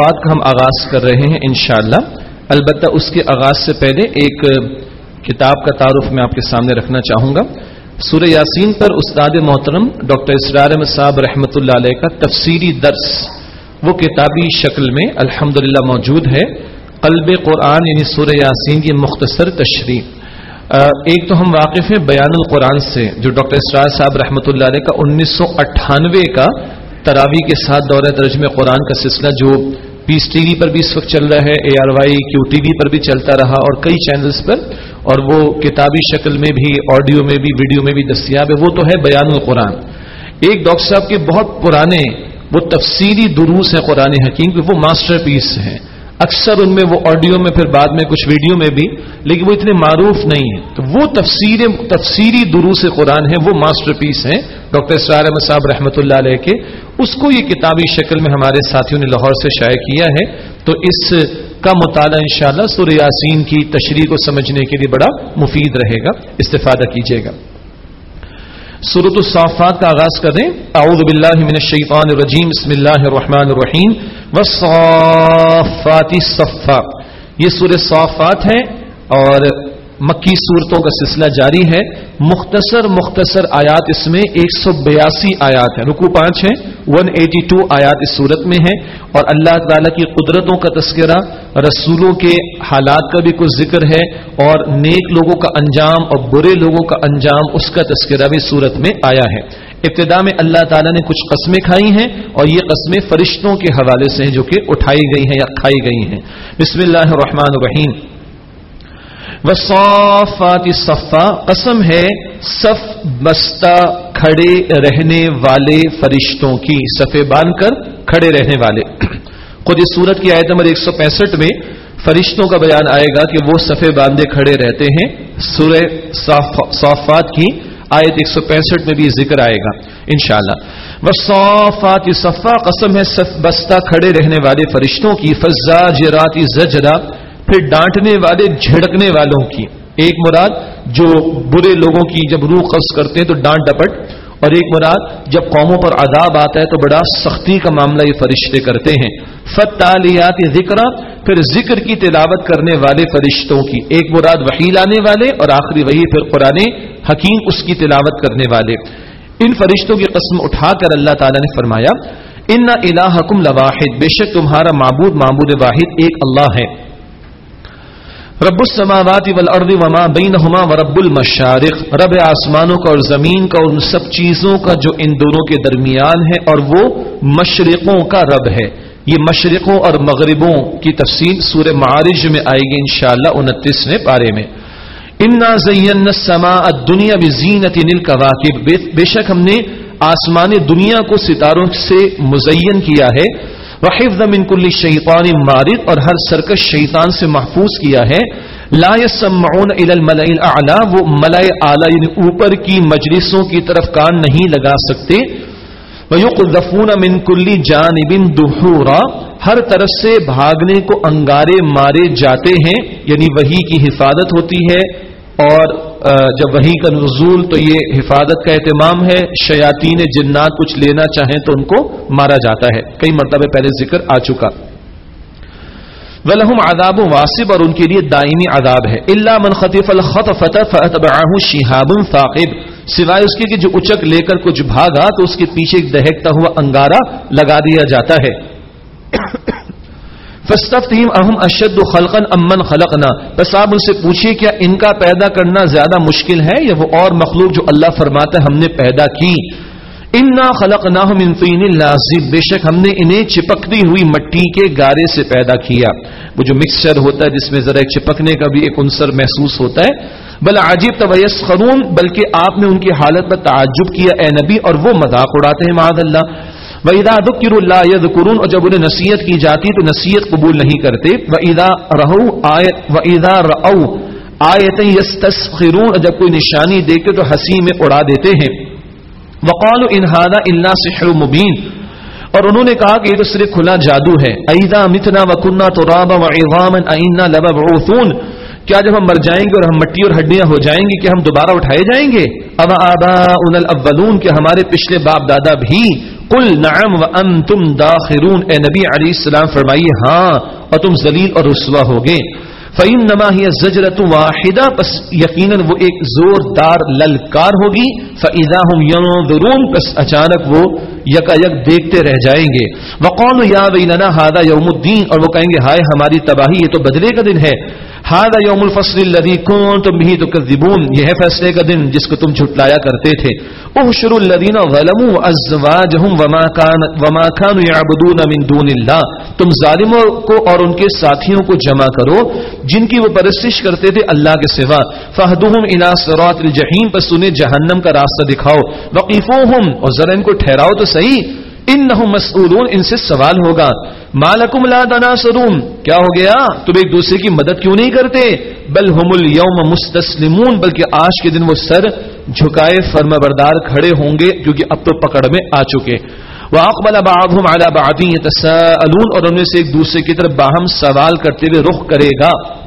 صافات کا ہم آغاز کر رہے ہیں انشاءاللہ۔ البتہ اس کے آغاز سے پہلے ایک کتاب کا تعارف میں آپ کے سامنے رکھنا چاہوں گا۔ سورہ یاسین پر استاد محترم ڈاکٹر اسرار صاحب رحمۃ اللہ علیہ کا تفسیری درس، وہ کتابی شکل میں الحمد موجود ہے۔ قلب قرآن یعنی سورہ یاسین کی مختصر تشریح۔ ایک تو ہم واقف ہیں بیان القرآن سے، جو ڈاکٹر اسرار صاحب رحمۃ اللہ علیہ کا انیس سو اٹھانوے کا تراوی کے ساتھ دورہ درج میں قرآن کا سلسلہ، جو پیس ٹی وی پر بھی اس وقت چل رہا ہے، A R Y Q T V پر بھی چلتا رہا اور کئی چینلز پر، اور وہ کتابی شکل میں بھی آڈیو میں بھی ویڈیو میں بھی دستیاب ہے۔ وہ تو ہے بیان القرآن۔ ایک ڈاکٹر صاحب کے بہت پرانے، وہ تفصیلی دروس ہیں قرآن حکیم کے، وہ ماسٹر پیس ہیں۔ اکثر ان میں وہ آڈیو میں، پھر بعد میں کچھ ویڈیو میں بھی، لیکن وہ اتنے معروف نہیں ہیں۔ تو وہ تفسیر تفسیری دروس قرآن ہیں، وہ ماسٹر پیس ہیں۔ ڈاکٹر اسرار احمد صاحب رحمۃ اللہ علیہ کے۔ اس کو یہ کتابی شکل میں ہمارے ساتھیوں نے لاہور سے شائع کیا ہے۔ تو اس کا مطالعہ انشاءاللہ سورہ یاسین کی تشریح کو سمجھنے کے لیے بڑا مفید رہے گا۔ استفادہ کیجیے گا۔ سورت الصافات کا آغاز کر دیں اعوذ باللہ من الشیطان الرجیم۔ بسم اللہ الرحمن الرحیم۔ والصافات صفا یہ سورہ صافات ہے اور مکی صورتوں کا سلسلہ جاری ہے۔ مختصر مختصر آیات اس میں ایک سو بیاسی آیات ہیں۔ رکو پانچ ہیں ون ایٹی ٹو آیات اس صورت میں ہیں۔ اور اللہ تعالی کی قدرتوں کا تذکرہ، رسولوں کے حالات کا بھی کچھ ذکر ہے۔ اور نیک لوگوں کا انجام اور برے لوگوں کا انجام اس کا تذکرہ بھی صورت میں آیا ہے۔ ابتدا میں اللہ تعالیٰ نے کچھ قسمیں کھائی ہیں اور یہ قسمیں فرشتوں کے حوالے سے ہیں جو کہ اٹھائی گئی ہیں یا کھائی گئی ہیں۔ بسم اللہ الرحمن الرحیم۔ وصافات صفا، قسم ہے صف بستہ کھڑے رہنے والے فرشتوں کی، صفے باندھ کر کھڑے رہنے والے۔ خود اس سورت کی آیت نمبر ایک سو پینسٹھ میں فرشتوں کا بیان آئے گا کہ وہ صفے باندھے کھڑے رہتے ہیں سورہ صافات کی۔ آیت ایک سو پینسٹھ میں بھی ذکر آئے گا، انشاءاللہ۔ وصافات صفا، قسم ہے صف بستہ کھڑے رہنے والے فرشتوں کی فضا جراتی زجرا، پھر ڈانٹنے والے، جھڑکنے والوں کی۔ ایک مراد، جو برے لوگوں کی جب روح قبض کرتے ہیں تو ڈانٹ ڈپٹ اور ایک مراد، جب قوموں پر عذاب آتا ہے تو بڑا سختی کا معاملہ یہ فرشتے کرتے ہیں۔ فتالیات ذکر پھر ذکر کی تلاوت کرنے والے فرشتوں کی۔ ایک مراد وہی لانے والے اور آخری وہی پھر قرآن حکیم اس کی تلاوت کرنے والے۔ ان فرشتوں کی قسم اٹھا کر اللہ تعالیٰ نے فرمایا، ان الحکم لواحد، بے شک تمہارا معبود معبود واحد ایک اللہ ہے۔ رب السماوات والارض وما بینہما ورب المشارق. رب آسمانوں کا اور زمین کا اور ان سب چیزوں کا جو ان دونوں کے درمیان ہے، اور وہ مشرقوں کا رب ہے۔ یہ مشرقوں اور مغربوں کی تفصیل سورہ معارج میں آئے گی انشاءاللہ انتیسویں پارے میں۔ انا زین السماء الدنیا بزینت الکواکب بے شک ہم نے آسمان دنیا کو ستاروں سے مزین کیا ہے۔ وحفظ من کل شیطان مارد اور ہر سرکش شیطان سے محفوظ کیا ہے۔ لا يسمعون الى الملأ الاعلى وہ ملائے اعلی یعنی اوپر کی مجلسوں کی طرف کان نہیں لگا سکتے۔ ويقذفون من كل جانب دحورا، ہر طرف سے بھاگنے کو انگارے مارے جاتے ہیں یعنی وہی کی حفاظت ہوتی ہے اور جب وہی کا نزول تو یہ حفاظت کا اہتمام ہے، شیاطین جنات کچھ لینا چاہیں تو ان کو مارا جاتا ہے۔ کئی مرتبہ پہلے ذکر آ چکا۔ ولہم عذاب واسب اور ان کے لیے دائمی عذاب ہے۔ اللہ من خطف الخط فتح فتح شہاب ثاقب۔ سوائے اس کے کہ جو اچک لے کر کچھ بھاگا تو اس کے پیچھے دہکتا ہوا انگارہ لگا دیا جاتا ہے۔ فستفتہم اہم اشد خلقن امن خلقنا؟ بس آپ ان سے پوچھئے کیا ان کا پیدا کرنا زیادہ مشکل ہے یا وہ اور مخلوق جو اللہ فرماتا ہے ہم نے پیدا کی؟ انا خلق نہ بے شک ہم نے انہیں چپکتی ہوئی مٹی کے گارے سے پیدا کیا۔ وہ جو مکسچر ہوتا ہے جس میں ذرا ایک چپکنے کا بھی ایک عنصر محسوس ہوتا ہے۔ بل عجیب طویس خرون بلکہ آپ نے ان کی حالت پر تعجب کیا، اے نبی، اور وہ مذاق اڑاتے ہیں، معاذ اللہ۔ وہ ادا دکر اللہ ید اور جب انہیں نصیحت کی جاتی تو نصیحت قبول نہیں کرتے۔ وہ ادا رہو آیت و ادا رو آیت خرون اور جب کوئی نشانی دیکھتے تو ہنسی میں اڑا دیتے ہیں۔ وقال انہادا اللہ سحر مبین اور انہوں نے کہا کہ یہ تو صرف کھلا جادو ہے۔ ایدا متنا و تو رابا و ایغامن اینا لبا کیا جب ہم مر جائیں گے اور ہم مٹی اور ہڈیاں ہو جائیں گے کہ ہم دوبارہ اٹھائے جائیں گے؟ اب آبا ان الاولون کہ ہمارے پچھلے باپ دادا بھی کل نعم و ام تم داخرون۔ اے نبی علیہ السلام فرمائیے ہاں اور تم ذلیل اور رسوا ہوگے۔ فعین نما ہی زجرت واحدہ بس یقیناً وہ ایک زوردار للکار ہوگی۔ فعدا ہم یون بس اچانک وہ یکا یک دیکھتے رہ جائیں گے۔ وقول یا بیننا ہادا یوم الدین اور وہ کہیں گے، ہائے، ہماری تباہی، یہ تو بدلے کا دن ہے۔ ہاد یوم الفصل الذي كنتم به تكذبون یہ ہے فیصلے کا دن جس کو تم جھٹلایا کرتے تھے۔ احشر الذين ظلموا ازواجهم وما كان وما كانوا يعبدون من دون الله تم ظالموں کو اور ان کے ساتھیوں کو جمع کرو، جن کی وہ پرستش کرتے تھے اللہ کے سوا۔ فہدهم الى صراط الجحیم، پس انہیں جہنم کا راستہ دکھاؤ۔ وقفوهم اور ذرا ان کو ٹھہراؤ تو صحیح۔ ان نہ مسئولون، ان سے سوال ہوگا۔ مالکم لا تناصرون۔ کیا ہو گیا؟ تم ایک دوسرے کی مدد کیوں نہیں کرتے؟ بل ہم اليوم مستسلمون، بلکہ آج کے دن وہ سر جھکائے فرما بردار کھڑے ہوں گے کیونکہ اب تو پکڑ میں آ چکے۔ وَأَقْبَلَ بَعْضُهُمْ عَلَى بَعْضٍ يَتَسَاءَلُونَ، اور ان میں سے ایک دوسرے کی طرف باہم سوال کرتے ہوئے رخ کرے گا۔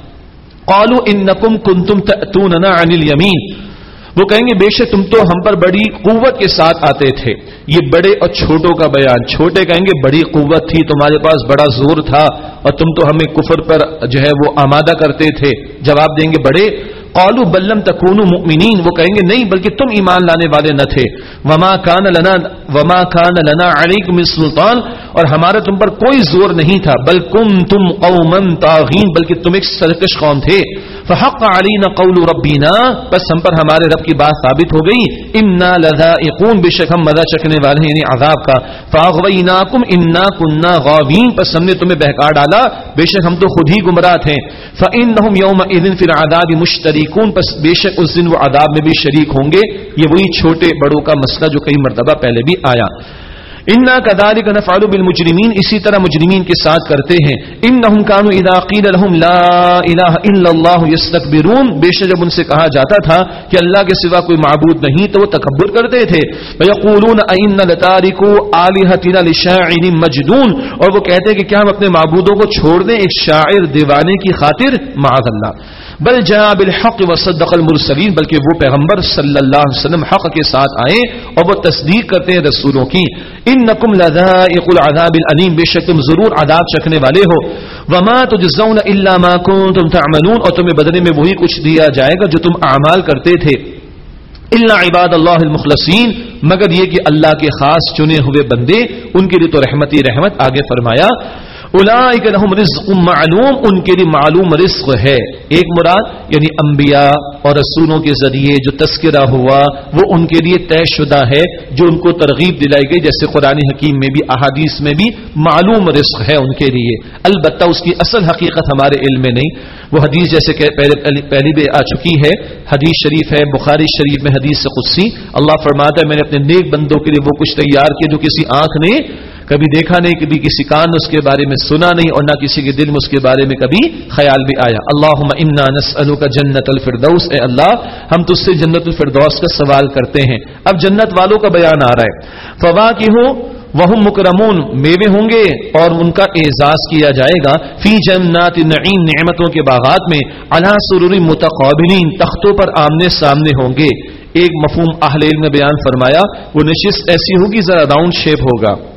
قالوا انکم کنتم تأتوننا عن الیمین وہ کہیں گے، بے شک تم تو ہم پر بڑی قوت کے ساتھ آتے تھے. یہ بڑے اور چھوٹوں کا بیان۔ چھوٹے کہیں گے، بڑی قوت تھی، تمہارے پاس بڑا زور تھا اور تم تو ہمیں کفر پر جو ہے وہ آمادہ کرتے تھے. جواب دیں گے، بڑے قالو بلم تکون مؤمنین وہ کہیں گے نہیں، بلکہ تم ایمان لانے والے نہ تھے۔ وما کان لنا، وما کان لنا علیکم سلطان۔ اور ہمارا تم پر کوئی زور نہیں تھا، بل کم تم قوما طاغین بلکہ تم ایک سرکش قوم تھے۔ فحق علینا قول ربینا بس ہم پر ہمارے رب کی بات ثابت ہو گئی۔ امنا لذائقون، بے شک ہم مزہ چکنے والے ہیں یعنی عذاب کا۔ فاغویناکم انا کننا غاوین پس ہم نے تمہیں بہکا ڈالا۔ بے شک ہم تو خود ہی گمراہ تھے۔ فانہم یومئذ فی العذاب مشتری شریکون پس بے شک اس دن وہ عذاب میں بھی شریک ہوں گے۔ یہ وہی چھوٹے بڑوں کا مسئلہ جو کئی مرتبہ پہلے بھی آیا۔ انا کداری کا نفال بالمجرمین اسی طرح مجرمین کے ساتھ کرتے ہیں۔ ان نہ کانو ادا قید الحم لا الہ الا اللہ یستکبرون بے شک جب ان سے کہا جاتا تھا کہ اللہ کے سوا کوئی معبود نہیں، تو وہ تکبر کرتے تھے۔ ویقولون ان لتارکو الہتنا لشاعر مجنون۔ اور وہ کہتے ہیں کہ کیا ہم اپنے معبودوں کو چھوڑ دیں؟ ایک شاعر دیوانے کی خاطر، معاذ اللہ۔ بل جا بالحق وصدق المرسلین، بلکہ وہ پیغمبر صلی اللہ علیہ وسلم حق کے ساتھ آئے اور وہ تصدیق کرتے ہیں رسولوں کی۔ ان نقم لذائق العذاب العلیم بے شک تم ضرور عذاب چکھنے والے ہو۔ وما تجزون الا ما كنتم تعملون، اور تمہیں بدلے میں وہی کچھ دیا جائے گا جو تم اعمال کرتے تھے۔ الا عباد اللہ المخلصین، مگر یہ کہ اللہ کے خاص چنے ہوئے بندے، ان کے لیے تو رحمتی رحمت، آگے فرمایا۔ لہم رزق معلوم، ان کے لیے معلوم رزق ہے۔ ایک مراد یعنی انبیاء اور رسولوں کے ذریعے جو تذکرہ ہوا، وہ ان کے لیے طے شدہ ہے، جو ان کو ترغیب دلائی گئی، جیسے قرآن حکیم میں بھی، احادیث میں بھی معلوم رزق ہے ان کے لیے۔ البتہ اس کی اصل حقیقت ہمارے علم میں نہیں۔ وہ حدیث جیسے کہ پہلے، پہلی بھی آ چکی ہے۔ حدیث شریف ہے، بخاری شریف میں حدیث سے قدسی۔ اللہ فرماتا ہے، میں نے اپنے نیک بندوں کے لیے وہ کچھ تیار کیا جو کسی آنکھ نے کبھی دیکھا نہیں، کبھی کسی کان اس کے بارے میں سنا نہیں اور نہ کسی کے دل میں اس کے بارے میں کبھی خیال بھی آیا۔ اللہ انا کا جنت الفردوس۔ اے اللہ، ہم تج سے جنت الفردوس کا سوال کرتے ہیں۔ اب جنت والوں کا بیان آ رہا ہے۔ فوا کی ہوں وہ مکرمون، میوے ہوں گے اور ان کا اعزاز کیا جائے گا۔ فی جنات نعیم نعمتوں کے باغات میں۔ اللہ سروری متقابلین، تختوں پر آمنے سامنے ہوں گے۔ ایک مفہوم اہل علم نے بیان فرمایا، وہ نشست ایسی ہوگی، ذرا راؤنڈ شیپ ہوگا۔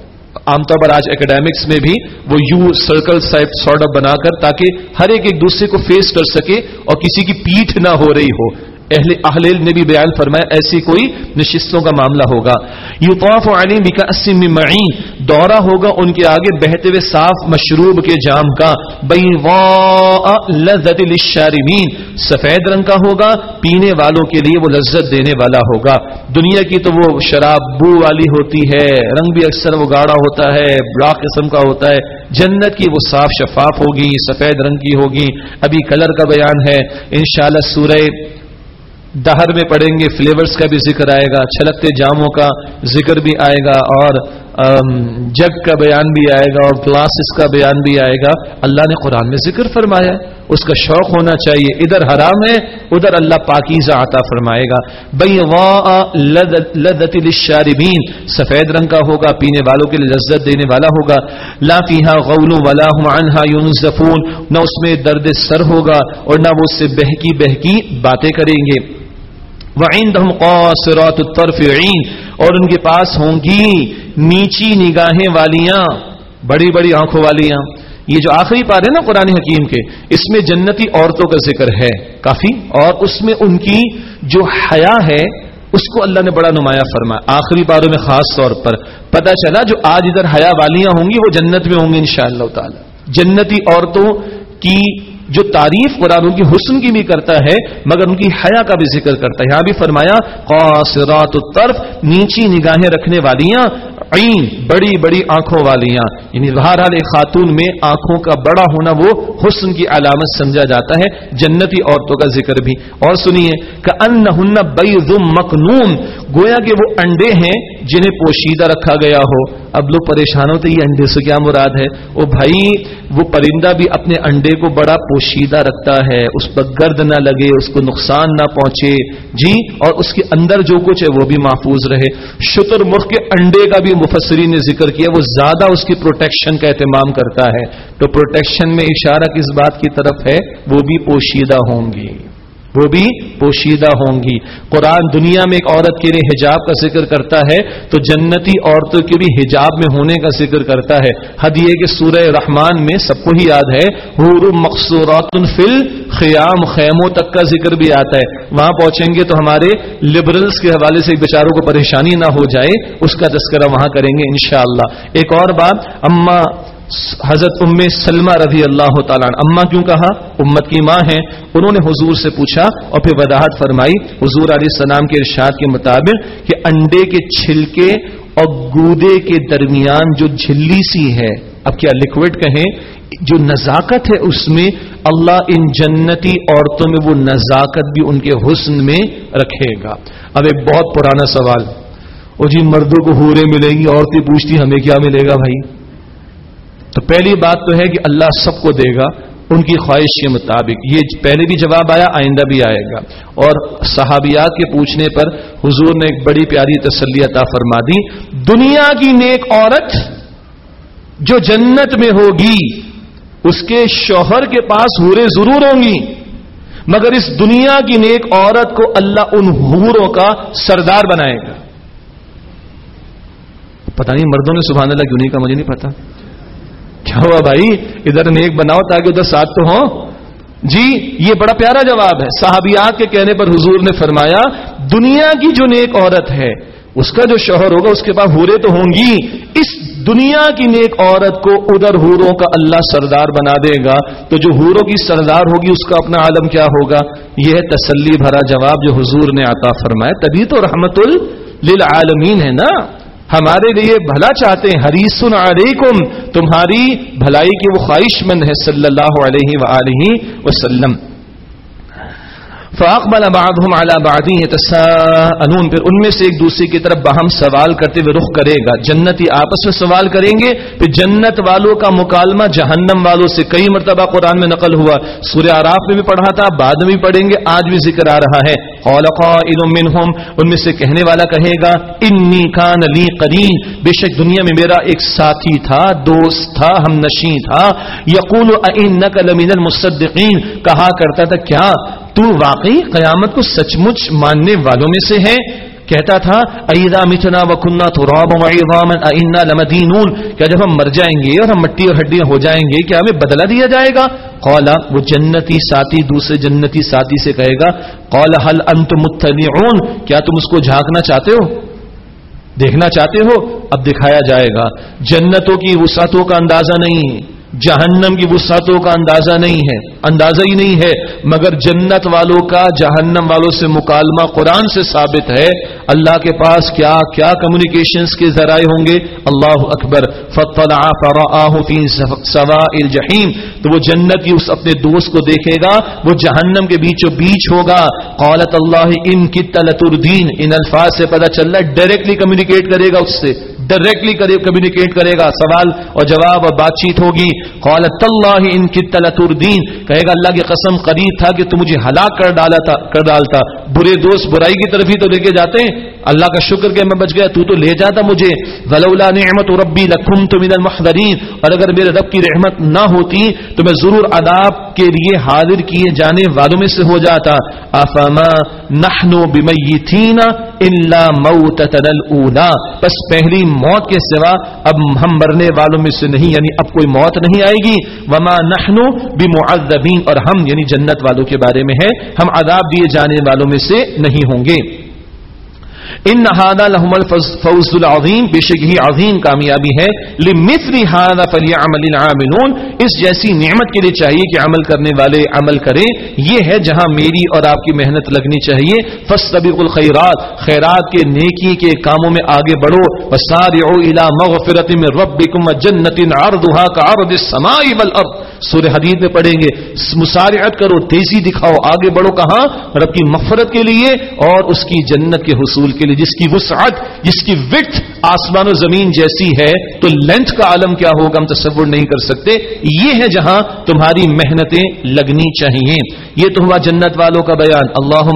عام طور پر آج اکیڈیمکس میں بھی وہ یو سرکل سارٹ آف بنا کر تاکہ ہر ایک ایک دوسرے کو فیس کر سکے اور کسی کی پیٹھ نہ ہو رہی ہو۔ اہل اہل نے بھی بیان فرمایا، ایسی کوئی نشستوں کا معاملہ ہوگا۔ یوقاف علیم کا اسم معین، دورہ ہوگا ان کے آگے بہتے ہوئے صاف مشروب کے جام کا۔ بئی لذت للشاربین، سفید رنگ کا ہوگا، پینے والوں کے لیے وہ لذت دینے والا ہوگا۔ دنیا کی تو وہ شراب بو والی ہوتی ہے، رنگ بھی اکثر وہ گاڑا ہوتا ہے بڑا قسم کا ہوتا ہے۔ جنت کی وہ صاف شفاف ہوگی، سفید رنگ کی ہوگی۔ ابھی کلر کا بیان ہے، انشاءاللہ سورہ دہر میں پڑھیں گے فلیورز کا بھی ذکر آئے گا، چھلکتے جاموں کا ذکر بھی آئے گا اور جگ کا بیان بھی آئے گا اور گلاسز کا بیان بھی آئے گا۔ اللہ نے قرآن میں ذکر فرمایا اس کا شوق ہونا چاہیے۔ ادھر حرام ہے، ادھر اللہ پاکیزہ عطا فرمائے گا۔ بئی لذت الشاربین سفید رنگ کا ہوگا، پینے والوں کے لیے لذت دینے والا ہوگا۔ لا فیہا غول ولا هم عنها ينزفون نہ اس میں درد سر ہوگا اور نہ وہ اس سے بہکی بہکی باتیں کریں گے۔ وعندهم قاصرات الطرف عین اور ان کے پاس ہوں گی نیچی نگاہیں والیاں، بڑی بڑی آنکھوں والیاں۔ یہ جو آخری پار ہے نا قرآن حکیم کے، اس میں جنتی عورتوں کا ذکر ہے۔ کافی؟ اور اس میں ان کی جو حیا ہے، اس کو اللہ نے بڑا نمایاں فرمایا۔ آخری باروں میں خاص طور پر پتا چلا، جو آج ادھر حیا والیاں ہوں گی، وہ جنت میں ہوں گی انشاءاللہ تعالی۔ جنتی عورتوں کی جو تعریف قرآن ان کی حسن کی بھی کرتا ہے، مگر ان کی حیا کا بھی ذکر کرتا ہے۔ یہاں بھی فرمایا، قاصرات الطرف، نیچی نگاہیں رکھنے والیاں، عین، بڑی بڑی آنکھوں والیاں۔ یعنی بہرحال خاتون میں آنکھوں کا بڑا ہونا وہ حسن کی علامت سمجھا جاتا ہے۔ جنتی عورتوں کا ذکر بھی۔ اور سنیے کہ ان مکنون گویا کہ وہ انڈے ہیں جنہیں پوشیدہ رکھا گیا ہو۔ اب لوگ پریشان ہوتے یہ انڈے سے کیا مراد ہے؟ وہ بھائی، وہ پرندہ بھی اپنے انڈے کو بڑا پوشیدہ رکھتا ہے، اس پر گرد نہ لگے، اس کو نقصان نہ پہنچے۔ جی اور اس کے اندر جو کچھ ہے، وہ بھی محفوظ رہے۔ شتر مخ کے انڈے کا بھی مفسری نے ذکر کیا، وہ زیادہ اس کی پروٹیکشن کا اہتمام کرتا ہے۔ تو پروٹیکشن میں اشارہ کس بات کی طرف ہے؟ وہ بھی پوشیدہ ہوں گی وہ بھی پوشیدہ ہوں گی۔ قرآن دنیا میں ایک عورت کے لیے حجاب کا ذکر کرتا ہے، تو جنتی عورتوں کے بھی حجاب میں ہونے کا ذکر کرتا ہے۔ حد یہ کہ سورہ رحمان میں سب کو ہی یاد ہے، حور مقصورات فل خیام خیموں تک کا ذکر بھی آتا ہے۔ وہاں پہنچیں گے تو ہمارے لبرلز کے حوالے سے بیچاروں کو پریشانی نہ ہو جائے، اس کا تذکرہ وہاں کریں گے انشاءاللہ۔ ایک اور بات، اما حضرت ام سلمہ رضی اللہ تعالیٰ اما کیوں کہا؟ امت کی ماں ہیں۔ انہوں نے حضور سے پوچھا اور پھر وضاحت فرمائی۔ حضور علیہ السلام کے ارشاد کے مطابق کہ انڈے کے چھلکے اور گودے کے درمیان جو جھلی سی ہے، اب کیا لکوڈ کہیں؟ جو نزاکت ہے اس میں، اللہ ان جنتی عورتوں میں وہ نزاکت بھی ان کے حسن میں رکھے گا۔ اب ایک بہت پرانا سوال۔ وہ جی مردوں کو ہورے ملیں گی، عورتیں پوچھتی، ہمیں کیا ملے گا بھائی؟ تو پہلی بات تو ہے کہ اللہ سب کو دے گا، ان کی خواہش کے مطابق۔ یہ پہلے بھی جواب آیا، آئندہ بھی آئے گا۔ اور صحابیات کے پوچھنے پر حضور نے ایک بڑی پیاری تسلی عطا فرما دی۔ دنیا کی نیک عورت جو جنت میں ہوگی، اس کے شوہر کے پاس ہورے ضرور ہوں گی۔ مگر اس دنیا کی نیک عورت کو اللہ ان حوروں کا سردار بنائے گا۔ پتہ نہیں، مردوں نے سبحان اللہ کیوں نہیں کا مجھے نہیں پتا کیا ہوا، بھائی، ادھر نیک بناؤ تاکہ ادھر ساتھ تو ہوں. جی یہ بڑا پیارا جواب ہے۔ صحابیات کے کہنے پر حضور نے فرمایا، دنیا کی جو نیک عورت ہے، اس کا جو شوہر ہوگا، اس کے بعد ہورے تو ہوں گی۔ اس دنیا کی نیک عورت کو ادھر ہوروں کا اللہ سردار بنا دے گا۔ تو جو ہوروں کی سردار ہوگی، اس کا اپنا عالم کیا ہوگا؟ یہ تسلی بھرا جواب جو حضور نے عطا فرمایا۔ تبھی تو رحمت للعالمین ہے نا؟ ہمارے لیے بھلا چاہتے ہیں۔ حریصن علیکم۔ تمہاری بھلائی کی وہ خواہش مند ہے۔ صلی اللہ علیہ وآلہ وسلم۔ فاقبل بعضهم على بعض يتساءلون۔ پھر ان میں سے ایک دوسرے کی طرف باہم سوال کرتے ہوئے رخ کرے گا۔ جنتی آپس میں سوال کریں گے۔ پھر جنت والوں کا مکالمہ جہنم والوں سے کئی مرتبہ قرآن میں نقل ہوا۔ سورہ آراف میں بھی پڑھا تھا، بعد میں بھی پڑھیں گے۔ آج بھی ذکر آ رہا ہے۔ قال قائل منهم، ان میں سے کہنے والا کہے گا، انی کان لی قرین بے شک دنیا میں میرا ایک ساتھی تھا، دوست تھا، ہم نشین تھا۔ یقول انک لمن المصدقین؟ کہا کرتا تھا، کیا تو واقعی قیامت کو سچ مچ ماننے والوں میں سے ہے؟ کہتا تھا ایدا متنا و کنہ تو لمدینون؟ کیا جب ہم مر جائیں گے اور ہم مٹی اور ہڈیاں ہو جائیں گے، کیا ہمیں بدلا دیا جائے گا؟ قولا وہ جنتی ساتھی دوسرے جنتی ساتھی سے کہے گا قول حل انت متنعون کیا تم اس کو جھانکنا چاہتے ہو؟ دیکھنا چاہتے ہو؟ اب دکھایا جائے گا۔ جنتوں کی وسعتوں کا اندازہ نہیں۔ جہنم کی وسعتوں کا اندازہ نہیں ہے، اندازہ ہی نہیں ہے۔ مگر جنت والوں کا، جہنم والوں سے مکالمہ قرآن سے ثابت ہے۔ اللہ کے پاس کیا کیا کمیونیکیشنز کے ذرائع ہوں گے؟ اللہ اکبر۔ سوا الجحیم تو وہ جنت کی اس اپنے دوست کو دیکھے گا، وہ جہنم کے بیچ و بیچ ہوگا۔ قالت اللہ ان کی تلت الدین ان الفاظ سے پتہ چل رہا ہے ڈائریکٹلی کمیونیکیٹ کرے گا اس سے۔ ڈائریکٹلی کمیونیکیٹ کرے گا سوال اور جواب اور بات چیت ہوگی۔ قالت اللہ ان کی تلت کہے گا اللہ کی قسم، قریب تھا کہ تم مجھے ہلاک کر ڈالا تھا کر ڈالتا۔ برے دوست برائی کی طرف ہی تو لے کے جاتے ہیں۔ اللہ کا شکر کہ میں بچ گیا، تو تو لے جاتا مجھے۔ ولولا نعمت ربی لکھم تو من المحضرین۔ اور اگر میرے رب کی رحمت نہ ہوتی تو میں ضرور عذاب کے لیے حاضر کیے جانے والوں میں سے ہو جاتا۔ افما نحنو بمیتینا الا موتتنا الاولا پس پہلی موت کے سوا اب ہم مرنے والوں میں سے نہیں یعنی اب کوئی موت نہیں آئے گی۔ وما نحنو بمعذبین۔ اور ہم یعنی جنت والوں کے بارے میں ہے، ہم عذاب دیے جانے والوں میں سے نہیں ہوں گے۔ ان نہادا لحم الفوز العظیم بے شک ہی عظیم کامیابی ہے. لمثل هذا فليعمل العاملون. اس جیسی نعمت کے لیے چاہیے کہ عمل کرنے والے عمل کریں. یہ ہے جہاں میری اور آپ کی محنت لگنی چاہیے. فاستبقوا الخيرات. خیرات کے نیکی کے کاموں میں آگے بڑھو. وسارعوا الى مغفرة من ربكم وجنة عرضها كعرض السماء والارض. سورہ حدید میں پڑھیں گے. مسارعت کرو. تیزی دکھاؤ. آگے بڑھو کہاں؟ رب کی مغفرت کے لیے اور اس کی جنت کے حصول کے لیے جس کی وسعت جس کی وقت آسمان و زمین جیسی ہے تو لینتھ کا عالم کیا ہوگا؟ ہم تصور نہیں کر سکتے۔ یہ ہے جہاں تمہاری محنتیں لگنی چاہیے۔ یہ تو ہوا جنت والوں کا بیان۔ اللہ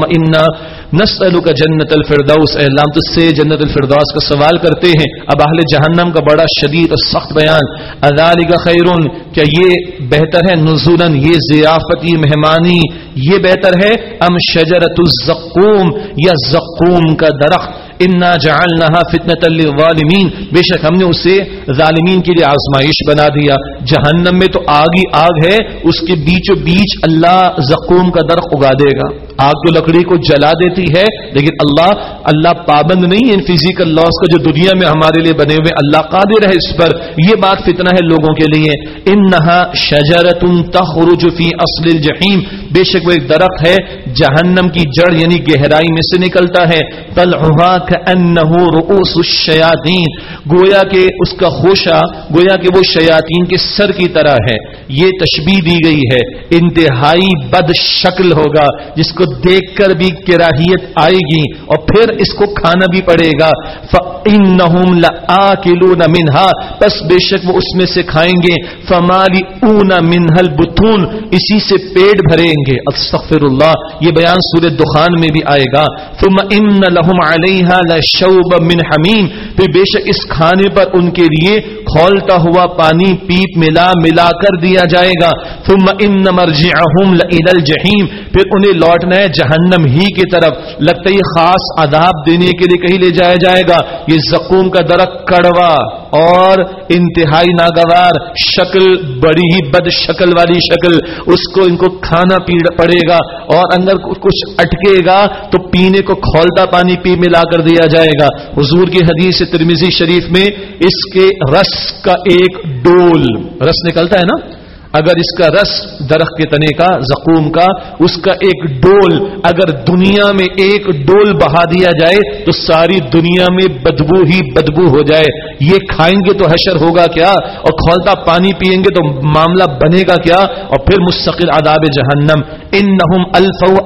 نسل کا جنت الفردوس۔ اللہ تج سے جنت الفردوس کا سوال کرتے ہیں۔ اب اہل جہنم کا بڑا شدید اور سخت بیان۔ ادالی کا خیرون، کیا یہ بہتر ہے؟ نزولن، یہ ضیافتی مہمانی، یہ بہتر ہے؟ ام شجرت الزقوم، یا زقوم کا درخت۔ انا جعلناها فتنة للظالمین بے شک ہم نے اسے ظالمین کے لیے آزمائش بنا دیا۔ جہنم میں تو آگ ہی آگ ہے، اس کے بیچ و بیچ اللہ زقوم کا درخت اگا دے گا۔ آگ تو لکڑی کو جلا دیتی ہے، لیکن اللہ اللہ پابند نہیں ان فزیکل لاس کا جو دنیا میں ہمارے لیے بنے ہوئے، اللہ قادر ہے اس پر۔ یہ بات فتنہ ہے لوگوں کے لیے۔ انہا شجرت تخرج فی اصل الجحیم۔ بے شک وہ ایک درخت ہے، جہنم کی جڑ یعنی گہرائی میں سے نکلتا ہے۔ طلعها كانه رؤوس الشیاطین۔ گویا کہ اس کا خوشہ، گویا کہ وہ شیاطین کے سر کی طرح ہے۔ یہ تشبیح دی گئی ہے۔ انتہائی بد شکل ہوگا، جس کو دیکھ کر بھی کراہیت آئے گی اور پھر اس کو کھانا بھی پڑے گا۔ فَإِنَّهُمْ لَآكِلُونَ مِنْهَا۔ پس بے شک وہ اس میں سے کھائیں گے۔ فَمَالِئُونَ مِنْهَا الْبُتُونَ۔ اسی سے پیٹ بھریں گے۔ استغفر اللہ یہ بیان سورہ دخان میں بھی آئے گا۔ ثُمَّ إِنَّ لَهُمْ عَلَيْهَا لَشَوْبًا مِنْ حَمِيمٍ۔ پھر بے شک اس کھانے پر ان کے لیے کھولتا ہوا پانی پیپ ملا ملا کر دیا جائے گا۔ ثُمَّ إِنَّ مَرْجِعَهُمْ لَإِلَى الْجَحِيمِ۔ پھر انہیں لوٹنا ہے، جہنم ہی کی طرف لگتا ہی خاص عذاب دینے کے لیے کہیں لے جایا جائے گا۔ یہ زقوم کا درخت کڑوا اور انتہائی ناگوار شکل، بڑی ہی بد شکل والی شکل۔ اس کو، ان کو کھانا پڑے گا اور اندر کچھ اٹکے گا تو پینے کو کھولتا پانی پی ملا کر دیا جائے گا۔ حضور کی حدیث ترمیزی شریف میں اس کے رس کا ایک ڈول، رس نکلتا ہے نا؟ اگر اس کا رس درخت کے تنے کا، زقوم کا، اس کا ایک ڈول اگر دنیا میں ایک ڈول بہا دیا جائے، تو ساری دنیا میں بدبو ہی بدبو ہو جائے۔ یہ کھائیں گے تو حشر ہوگا کیا؟ اور کھولتا پانی پیئیں گے تو معاملہ بنے گا کیا؟ اور پھر مستقل آداب جہنم۔ ان الفو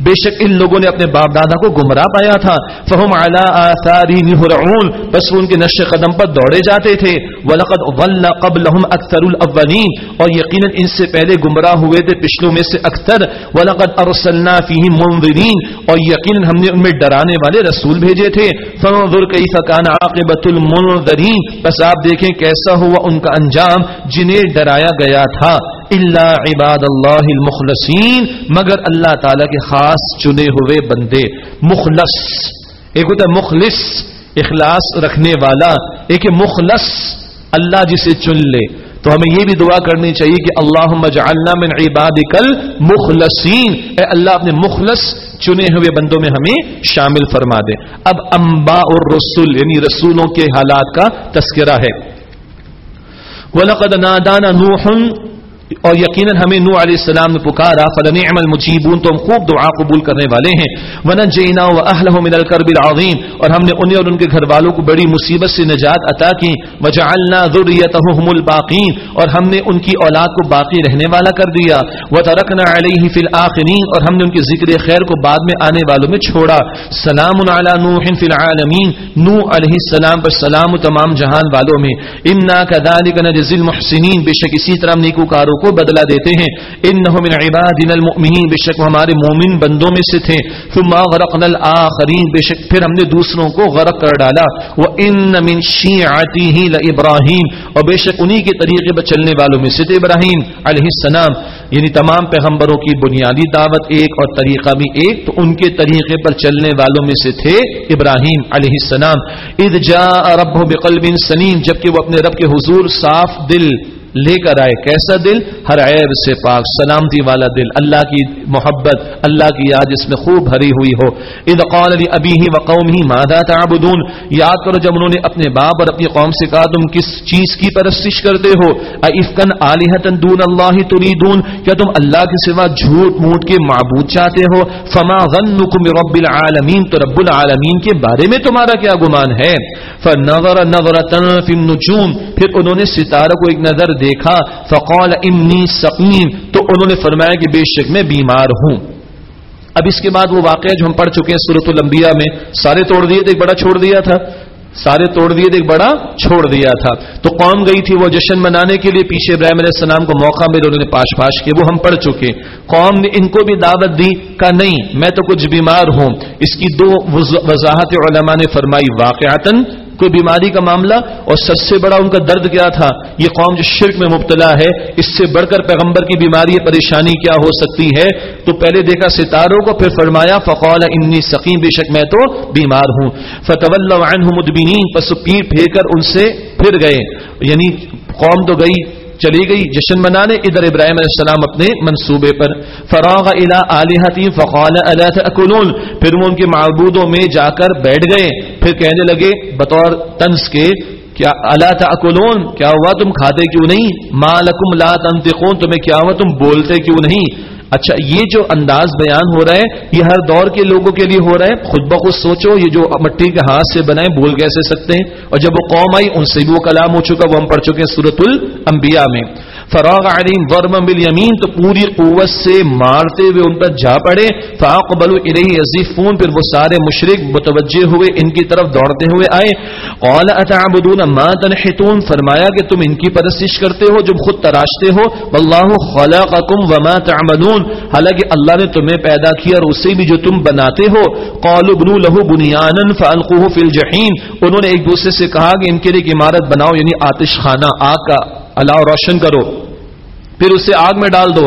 بے شک ان لوگوں نے اپنے باپ دادا کو گمراہ پایا تھا۔ فہم نہرعون بس وہ ان کے نش قدم پر دوڑے جاتے تھے۔ ولقد ضل قبلهم اکثر الاولین اور یقینا ان سے پہلے گمراہ ہوئے تھے پچھلوں میں سے اکثر۔ ولقد ارسلنا فیہم منذرین اور یقینا ہم نے ان میں ڈرانے والے رسول بھیجے تھے۔ فانظر کیف کان عاقبۃ المنذرین بس آپ دیکھیں کیسا ہوا ان کا انجام جنہیں ڈرایا گیا تھا۔ اللہ عباد اللہ المخلصین، مگر اللہ تعالی کے خاص چنے ہوئے بندے، مخلص۔ ایک ہوتا ہے مخلص، اخلاص رکھنے والا۔ ایک مخلص، اللہ جسے چن لے۔ تو ہمیں یہ بھی دعا کرنی چاہیے کہ اللہ مجعلنا من عبادک المخلصین۔ اے اللہ، اپنے مخلص چنے ہوئے بندوں میں ہمیں شامل فرما دے۔ اب انباء الرسول یعنی رسولوں کے حالات کا تذکرہ ہے۔ وَلَقَدْ نَادَانَ نُوحٌ اور یقیناً ہمیں نو علیہ السلام نے پکارا فلن عمل مجیبون تو ہم خوب دعا قبول کرنے والے ہیں۔ ون جینا و اہل من الکرب العظیم اور ہم نے انہیں اور ان کے گھر والوں کو بڑی مصیبت سے نجات عطا کی۔ وجعلنا ذریتهم الباقین اور ہم نے ان کی اولاد کو باقی رہنے والا کر دیا۔ وترکنا علیہ فی الاخرین اور ہم نے ان کے ذکر خیر کو بعد میں آنے والوں میں چھوڑا۔ سلام علی نوح فی العالمین نو علیہ السلام پر سلام تمام جہان والوں میں۔ انا کذالک نجزی المحسنین بے شک اسی طرح نیکوکاروں کو بدلہ دیتے ہیں. ان من عبادنا المؤمنین بے شک ہمارے مومن بندوں میں سے تھے. ثم غرقنا الاخرین بے شک پھر ہم نے دوسروں کو غرق کر ڈالا. وان من شیعته لابراہیم اور بے شک انہی کے طریقے پر چلنے والوں میں سے تھے ابراہیم علیہ السلام. یعنی تمام پیغمبروں کی بنیادی دعوت ایک اور طریقہ بھی ایک. تو ان کے طریقے پر چلنے والوں میں سے تھے ابراہیم علیہ السلام. اذ جاء ربه بقلب سلیم جبکہ وہ اپنے رب کے حضور صاف دل لے کر آئے کیسا دل؟ ہر عیب سے پاک، سلامتی والا دل، اللہ کی محبت، اللہ کی یاد جس میں خوب بھری ہوئی ہو۔ اذ قال لابيه وقومه ماذا تعبدون؟ یاد کرو جب انہوں نے اپنے باپ اور اپنی قوم سے کہا، تم کس چیز کی پرستش کرتے ہو؟ افکن الہۃ دون اللہ تريدون کیا تم اللہ کے سوا جھوٹ موٹ کے معبود چاہتے ہو؟ فما ظنكم برب العالمین، تو رب العالمین کے بارے میں تمہارا کیا گمان ہے؟ فنظر نظرة في النجوم، پھر انہوں نے ستاروں کو ایک نظر دیکھا، فقال امنی سقیم، تو انہوں نے فرمایا کہ بے شک میں بیمار ہوں۔ اب اس کے بعد وہ واقعہ جو ہم پڑھ چکے ہیں صورت الانبیاء میں، سارے توڑ دیے تھے ایک بڑا چھوڑ دیا تھا۔ سارے توڑ دیے تھے ایک بڑا چھوڑ دیا تھا۔ تو قوم گئی تھی وہ جشن منانے کے لیے، پیچھے ابراہیم علیہ السلام کو موقع ملے انہوں نے پاش پاش کیے وہ ہم پڑھ چکے قوم نے ان کو بھی دعوت دی کا نہیں، میں تو کچھ بیمار ہوں۔ اس کی دو وضاحت علماء نے فرمائی واقعاتن کوئی بیماری کا معاملہ اور سب سے بڑا ان کا درد کیا تھا؟ یہ قوم جو شرک میں مبتلا ہے، اس سے بڑھ کر پیغمبر کی بیماری پریشانی کیا ہو سکتی ہے؟ تو پہلے دیکھا ستاروں کو، پھر فرمایا فقول انی سقیم، بے شک میں تو بیمار ہوں. فتح مدبینین پس پیر پھیر کر ان سے پھر گئے۔ یعنی قوم تو گئی چلی گئی جشن منانے، ادھر ابراہیم علیہ السلام اپنے منصوبے پر۔ فراغ الا علیہ فقال اللہ اکلون پھر وہ ان کے معبودوں میں جا کر بیٹھ گئے۔ پھر کہنے لگے، بطور طنز کے، کیا اللہ تعقلون کیا ہوا تم کھاتے کیوں نہیں؟ مالکم لا تنتقون تمہیں کیا ہوا تم بولتے کیوں نہیں؟ اچھا یہ جو انداز بیان ہو رہا ہے، یہ ہر دور کے لوگوں کے لیے ہو رہا ہے۔ خود بخود سوچو، یہ جو مٹی کے ہاتھ سے بنائے بول کیسے سکتے ہیں؟ اور جب وہ قوم آئی، ان سے بھی وہ کلام ہو چکا، وہ ہم پڑھ چکے ہیں سورت الانبیاء میں۔ فراغ علیم ورم بالیمین، تو پوری قوت سے مارتے ہوئے ان پر جا پڑے فاقبل الیہ یزفون پھر وہ سارے مشرک متوجہ ہوئے، ان کی طرف دوڑتے ہوئے آئے۔ قال اتعبدون ما تنحتون؟ فرمایا کہ تم ان کی پرستش کرتے ہو، جو خود تراشتے ہو۔ والله خلقکم وما تعملون۔ حالانکہ اللہ نے تمہیں پیدا کیا اور اسے بھی جو تم بناتے ہو۔ قالوا بنوا له بنيانا فالقوه في الجحيم انہوں نے ایک دوسرے سے کہا کہ ان کے لیے ایک عمارت بناؤ یعنی آتش خانہ آگ کا اللہ روشن کرو پھر اسے آگ میں ڈال دو۔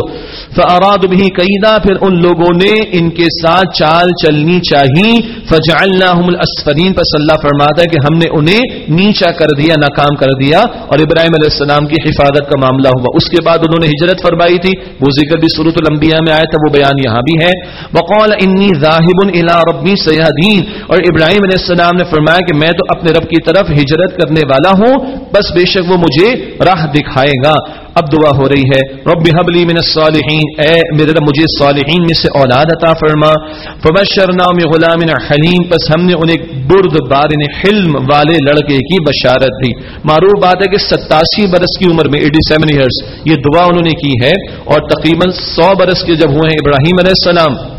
فاراد بھی قیدا پھر ان لوگوں نے ان کے ساتھ چال چلنی چاہی۔ فجعلناهم الاسفلین پس اللہ فرماتا ہے کہ ہم نے انہیں نیچا کر دیا، ناکام کر دیا۔ اور ابراہیم علیہ السلام کی حفاظت کا معاملہ ہوا۔ اس کے بعد انہوں نے ہجرت فرمائی تھی۔ وہ ذکر بھی سورۃ الانبیاء میں آیا تھا، وہ بیان یہاں بھی ہے۔ وقال انی ذاهب الى ربی سیهدین اور ابراہیم علیہ السلام نے فرمایا کہ میں تو اپنے رب کی طرف ہجرت کرنے والا ہوں۔ بس بے شک وہ مجھے راہ دکھائے گا۔ اب دعا ہو رہی ہے۔ رب حبلی من الصالحین۔ اے میرے رب، مجھے صالحین میں سے اولاد عطا فرما۔ فبشرنا من غلام حلیم۔ پس ہم نے انہیں برد بارن یعنی حلم والے لڑکے کی بشارت دی۔ معروف بات ہے کہ ستاسی برس کی عمر میں، ایٹی سیون ایئرس یہ دعا انہوں نے کی ہے۔ اور تقریباً سو برس کے جب ہوئے ہیں ابراہیم علیہ السلام۔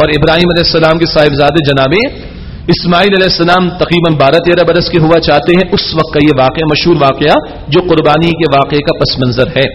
اور ابراہیم علیہ السلام کے صاحبزاد جناب اسماعیل علیہ السلام تقریباً بارہ تیرہ برس کے ہوا چاہتے ہیں، اس وقت کا یہ واقعہ مشہور واقعہ جو قربانی کے واقعے کا پس منظر ہے۔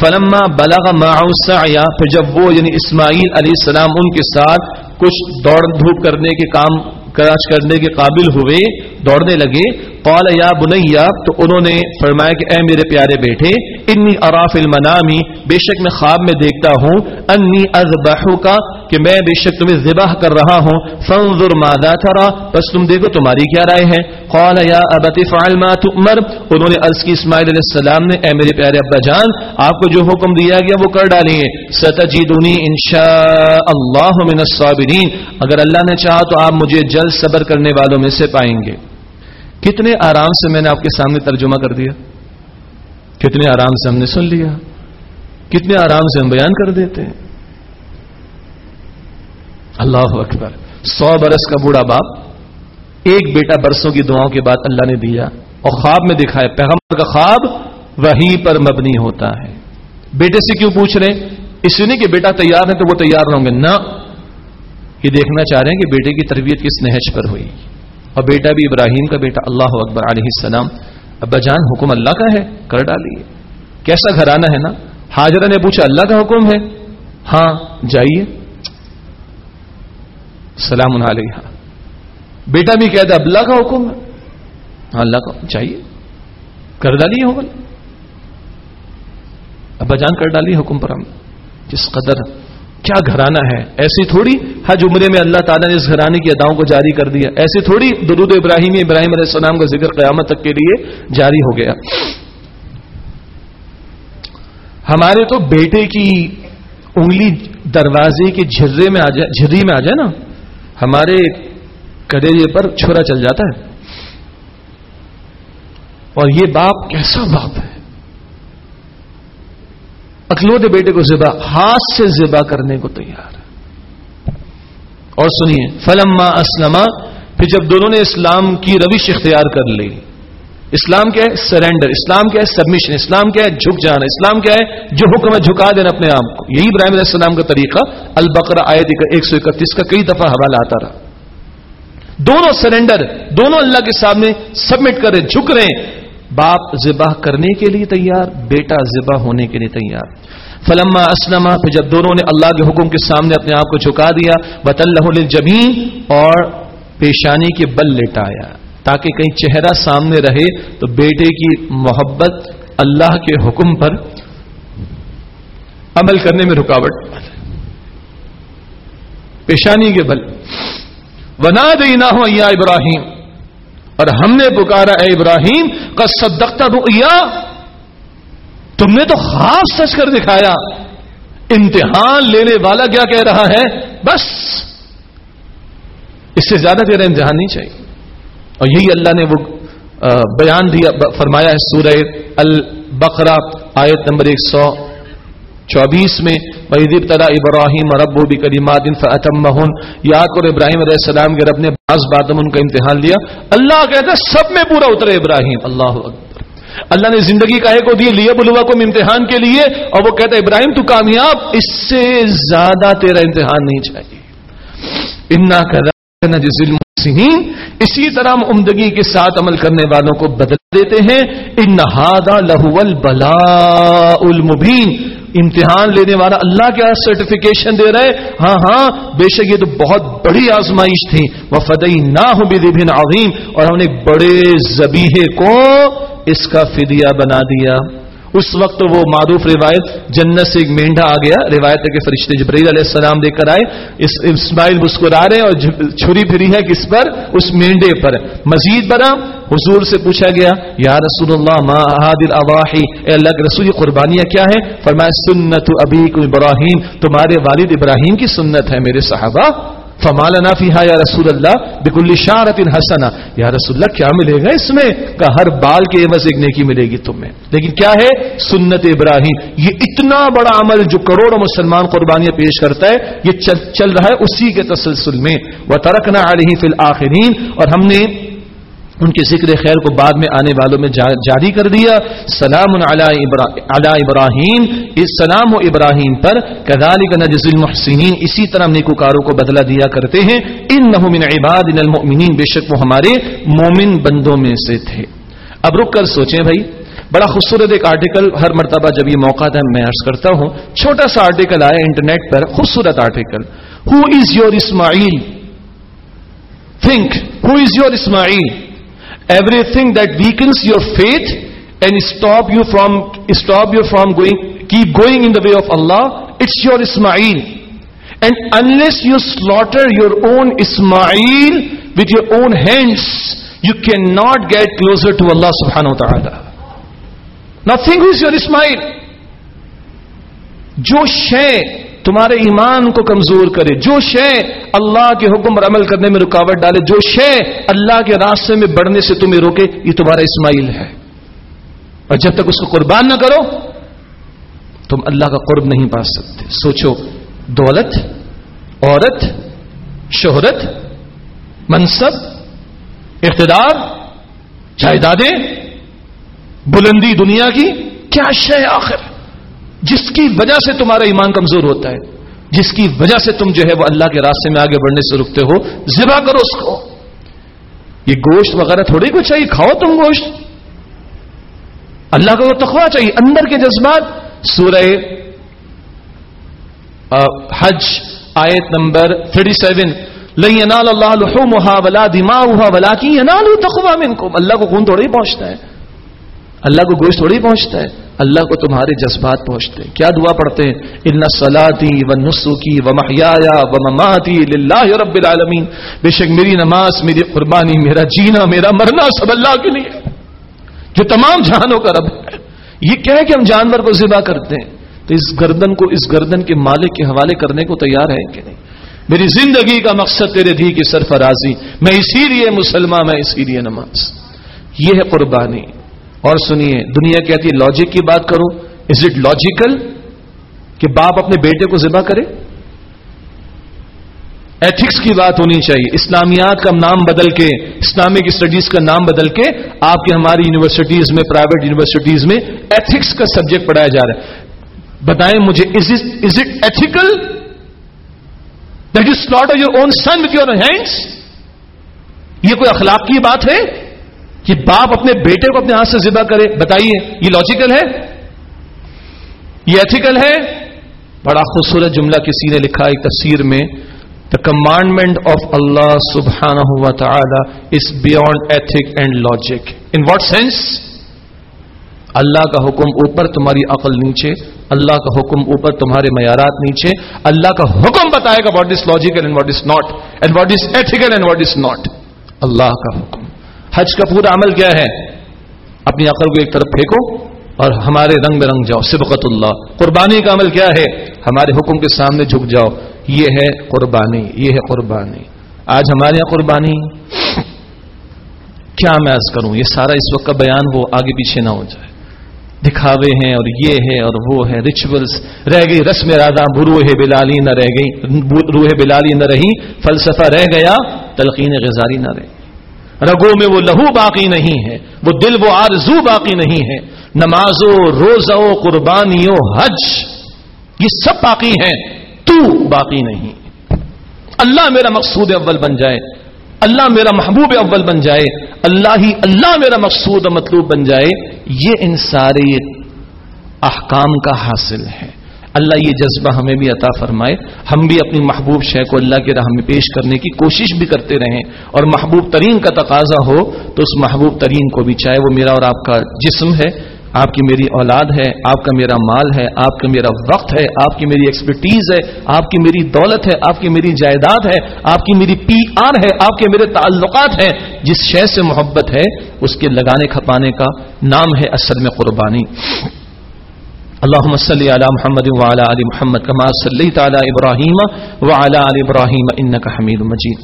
فلما بلغ معاوسا پھر جب وہ یعنی اسماعیل علیہ السلام ان کے ساتھ کچھ دوڑ دھوپ کرنے کے کام، کراچ کرنے کے قابل ہوئے، دوڑنے لگے قال یا بنیا تو انہوں نے فرمایا کہ اے میرے پیارے بیٹے، انی اراف المنامی، بے شک میں خواب میں دیکھتا ہوں، انی اذبحو کا کہ میں بے شک تمہیں ذبح کر رہا ہوں، فانظر ماذا ترى بس تم دیکھو تمہاری کیا رائے ہے۔ قال یا ابت فعل ما تؤمر، انہوں نے عرض کی اسماعیل علیہ السلام نے، اے میرے پیارے ابا جان، آپ کو جو حکم دیا گیا وہ کر ڈالیں۔ ستجدنی انشاء اللہ من الصابرین۔ اگر اللہ نے چاہا تو آپ مجھے جلد صبر کرنے والوں میں سے پائیں گے۔ کتنے آرام سے میں نے آپ کے سامنے ترجمہ کر دیا؟ کتنے آرام سے ہم نے سن لیا؟ کتنے آرام سے ہم بیان کر دیتے ہیں؟ اللہ اکبر، سو برس کا بوڑھا باپ، ایک بیٹا برسوں کی دعاؤں کے بعد اللہ نے دیا اور خواب میں دکھایا پیغمبر کا خواب وہی پر مبنی ہوتا ہے۔ بیٹے سے کیوں پوچھ رہے؟ اس لیے کہ بیٹا تیار ہے تو وہ تیار رہوں گے۔ نہ، یہ دیکھنا چاہ رہے ہیں کہ بیٹے کی تربیت کس نہج پر ہوئی۔ اور بیٹا بھی ابراہیم کا بیٹا، اللہ اکبر علیہ السلام۔ ابا جان، حکم اللہ کا ہے، کر ڈالیے۔ کیسا گھرانہ ہے نا؟ حاجرہ نے پوچھا، اللہ کا حکم ہے؟ ہاں جائیے۔ سلام علیہ بیٹا بھی کہتا، اللہ کا حکم ہے۔ ہاں اللہ کا چاہیے کر ڈالیے حکم۔ ابا جان، کر ڈالیے حکم پر ہم۔ جس قدر کیا گھرانہ ہے؟ ایسی تھوڑی حج عمرے میں اللہ تعالیٰ نے اس گھرانے کی اداؤں کو جاری کر دیا۔ ایسی تھوڑی درود ابراہیم ابراہیم علیہ السلام کا ذکر قیامت تک کے لیے جاری ہو گیا۔ ہمارے تو بیٹے کی انگلی دروازے کے جھرے میں آ جائے، جھری میں آ جائے نا، ہمارے کریجے پر چھوڑا چل جاتا ہے۔ اور یہ باپ کیسا باپ ہے؟ اکلوتے بیٹے کو ذبح ہاتھ سے ذبح کرنے کو تیار۔ ہے اور سنیے، فلما اسلم پھر جب دونوں نے اسلام کی روش اختیار کر لی، اسلام کیا ہے سرینڈر، اسلام کیا ہے سبمیشن، اسلام کیا ہے جھک جانا، اسلام کیا ہے جو حکم ہے جھکا دینا اپنے آپ کو۔ یہی ابراہیم علیہ السلام کا طریقہ، البقرہ آیت ایک سو اکتیس کا کئی دفعہ حوالہ آتا رہا۔ دونوں سرینڈر، دونوں اللہ کے سامنے سبمٹ کر رہے، جھک رہے باپ ذبح کرنے کے لیے تیار، بیٹا ذبح ہونے کے لیے تیار۔ فلما اسلم پھر جب دونوں نے اللہ کے حکم کے سامنے اپنے آپ کو چکا دیا بط اللہ جبین اور پیشانی کے بل لٹایا۔ تاکہ کہیں چہرہ سامنے رہے، تو بیٹے کی محبت اللہ کے حکم پر عمل کرنے میں رکاوٹ۔ پیشانی کے بل۔ ونا دینا ہو یا ابراہیم! اور ہم نے پکارا، اے ابراہیم کا صدقتا رؤیا۔ تم نے تو خاص سچ کر دکھایا۔ امتحان لینے والا کیا کہہ رہا ہے؟ بس۔ اس سے زیادہ تیرا امتحان نہیں چاہیے۔ اور یہی اللہ نے وہ بیان دیا، فرمایا ہے سورہ البقرہ، آیت نمبر ایک سو چوبیس میں وحید طرح ابراہیم رب بھی کریمات فتم یاد اور ابراہیم علیہ السلام کے رب نے بعض بات ان کا امتحان لیا۔ اللہ کہتا ہے سب میں پورا اترے ابراہیم۔ اللہ اکبر۔ اللہ نے زندگی کا کو دیے لیا بلوا کو امتحان کے لیے اور وہ کہتا ہے، ابراہیم، تو کامیاب، اس سے زیادہ تیرا امتحان نہیں چاہیے۔ انا کا اسی طرح ہم عمدگی کے ساتھ عمل کرنے والوں کو بدل دیتے ہیں۔ ان لہو البلا المبین امتحان لینے والا اللہ کیا ہاں سرٹیفکیشن دے رہے ہاں ہاں بے شک یہ تو بہت بڑی آزمائش تھی۔ وہ فدئی نہ ہو بھی عظیم اور ہم نے بڑے زبیحے کو اس کا فدیہ بنا دیا۔ اس وقت وہ معروف روایت جنت سے ایک مینڈا آ گیا، روایت ہے کہ فرشتے جبریل علیہ السلام دے کر آئے، اس اسماعیل مسکرا رہے اور چھری پھری ہے کس پر؟ اس مینڈے پر۔ مزید بنا حضور سے پوچھا گیا، یا رسول اللہ، ما حادل اواحی اے اللہ کے رسول قربانیاں کیا ہے فرمایا، سنت ابھی ابراہیم، تمہارے والد ابراہیم کی سنت ہے میرے صحابہ۔ فمالنا نافی یا رسول اللہ بکل شارت حسنا یا رسول اللہ کیا ملے گا اس میں؟ کہ ہر بال کے عوض ایک نیکی ملے گی تمہیں۔ لیکن کیا ہے؟ سنت ابراہیم۔ یہ اتنا بڑا عمل جو کروڑوں مسلمان قربانیاں پیش کرتا ہے یہ چل, چل رہا ہے اسی کے تسلسل میں۔ وہ ترکنا علیہ فی الآخرین اور ہم نے ان کے ذکر خیر کو بعد میں آنے والوں میں جاری کر دیا۔ سلام علی ابراہیم۔ اس سلام و ابراہیم پر کدال کا نجز المحسنین۔ اسی طرح نیکوکاروں کو بدلہ دیا کرتے ہیں۔ ان من عباد ان المؤمنین۔ بے شک وہ ہمارے مومن بندوں میں سے تھے۔ اب رک کر سوچیں بھائی۔ بڑا خوبصورت ایک آرٹیکل ہر مرتبہ جب یہ موقع تھا میں عرض کرتا ہوں۔ چھوٹا سا آرٹیکل آیا انٹرنیٹ پر۔ خوبصورت article who is your Ismail think who is your Ismail every thing that weakens your faith and stop you from stop your from going keep going in the way of Allah it's your Ismail and unless you slaughter your own Ismail with your own hands you can not get closer to Allah سبحان ہوتا nothing is your اسماعیل جو شے تمہارے ایمان کو کمزور کرے۔ جو شے اللہ کے حکم پر عمل کرنے میں رکاوٹ ڈالے، جو شے اللہ کے راستے میں بڑھنے سے تمہیں روکے، یہ تمہارا اسماعیل ہے۔ اور جب تک اس کو قربان نہ کرو، تم اللہ کا قرب نہیں پا سکتے۔ سوچو، دولت، عورت، شہرت، منصب، اقتدار، جائیدادیں، بلندی دنیا کی، کیا شے آخر؟ جس کی وجہ سے تمہارا ایمان کمزور ہوتا ہے، جس کی وجہ سے تم جو ہے وہ اللہ کے راستے میں آگے بڑھنے سے رکتے ہو، ذبح کرو اس کو۔ یہ گوشت وغیرہ تھوڑی کو چاہیے، کھاؤ تم گوشت۔ اللہ کو وہ تخوا چاہیے۔ اندر کے جذبات۔ سورہ حج، آیت نمبر 37 لن ينال الله لحومها ولا دماؤها ولكن ينال تقوى منكم اللہ کو خون تھوڑا ہی پہنچتا ہے۔ اللہ کو گوشت تھوڑی پہنچتا ہے۔ اللہ کو تمہارے جذبات پہنچتے ہیں۔ کیا دعا پڑھتے ہیں؟ ان سلاتی و نسخی و محیا و مماتی اللہ رب العالمین بے شک میری نماز، میری قربانی، میرا جینا، میرا مرنا سب اللہ کے لیے۔ جو تمام جہانوں کا رب ہے۔ یہ کہہ کہ ہم جانور کو ذبح کرتے ہیں؟ تو اس گردن کو، اس گردن کے مالک کے حوالے کرنے کو تیار ہے کہ نہیں؟ میری زندگی کا مقصد تیرے دھی کی سرفرازی۔ میں اسی لیے مسلمان میں اسی لیے نماز۔ یہ ہے قربانی۔ اور سنیے، دنیا کہتی ہے لاجک کی بات کرو از اٹ لاجیکل کہ باپ اپنے بیٹے کو ذبح کرے؟ ایتھکس کی بات ہونی چاہیے، اسلامیات کا نام بدل کے، اسلامک اسٹڈیز کا نام بدل کے، آپ کی ہماری یونیورسٹیز میں پرائیویٹ یونیورسٹیز میں ایتھکس کا سبجیکٹ پڑھایا جا رہا ہے۔ بتائیں مجھے is it ethical that is not your own son with your hands یہ کوئی اخلاق کی بات ہے؟ کہ باپ اپنے بیٹے کو اپنے ہاتھ سے ذبح کرے، بتائیے، یہ لاجیکل ہے؟ یہ ایتھیکل ہے؟ بڑا خوبصورت جملہ کسی نے لکھا ایک تفسیر میں دا کمانڈمنٹ آف اللہ سبحانہ ہوا تعالی is beyond ethic and logic in what sense Allah کا حکم اوپر تمہاری عقل نیچے، اللہ کا حکم اوپر تمہارے معیارات نیچے۔ اللہ کا حکم بتائے گا what is logical and what is not and what is ethical and what is not Allah کا حکم۔ حج کا پورا عمل کیا ہے؟ اپنی عقل کو ایک طرف پھینکو اور ہمارے رنگ میں رنگ جاؤ، سبقت اللہ۔ قربانی کا عمل کیا ہے؟ ہمارے حکم کے سامنے جھک جاؤ۔ یہ ہے قربانی، یہ ہے قربانی۔ آج ہمارے یہاں قربانی۔ کیا میں عرض کروں، یہ سارا اس وقت کا بیان وہ آگے پیچھے نہ ہو جائے۔ دکھاوے ہیں اور یہ ہے اور وہ ہے۔ ریچولس رہ گئی رسم رادا بروح بلالی نہ رہ گئی، روح بلالی نہ رہی، فلسفہ رہ گیا، تلقین غزاری نہ رہی۔ رگوں میں وہ لہو باقی نہیں ہے، وہ دل وہ آرزو باقی نہیں ہے۔ نمازوں، روزوں، قربانیوں، حج، یہ سب باقی ہیں، تو باقی نہیں۔ اللہ میرا مقصود اول بن جائے، اللہ میرا محبوب اول بن جائے، اللہ ہی اللہ میرا مقصود مطلوب بن جائے، یہ ان سارے احکام کا حاصل ہے۔ اللہ یہ جذبہ ہمیں بھی عطا فرمائے۔ ہم بھی اپنی محبوب شے کو اللہ کے راہ میں پیش کرنے کی کوشش بھی کرتے رہیں اور محبوب ترین کا تقاضا ہو تو اس محبوب ترین کو بھی، چاہے وہ میرا اور آپ کا جسم ہے، آپ کی میری اولاد ہے، آپ کا میرا مال ہے، آپ کا میرا وقت ہے، آپ کی میری ایکسپرٹیز ہے، آپ کی میری دولت ہے، آپ کی میری جائیداد ہے، آپ کی میری پی آر ہے، آپ کے میرے تعلقات ہیں۔ جس شے سے محبت ہے، اس کے لگانے کھپانے کا نام ہے اصل میں قربانی۔ اللهم صل على محمد وعلى ال محمد كما صليت على ابراهيم وعلى ال ابراهيم انك حميد مجيد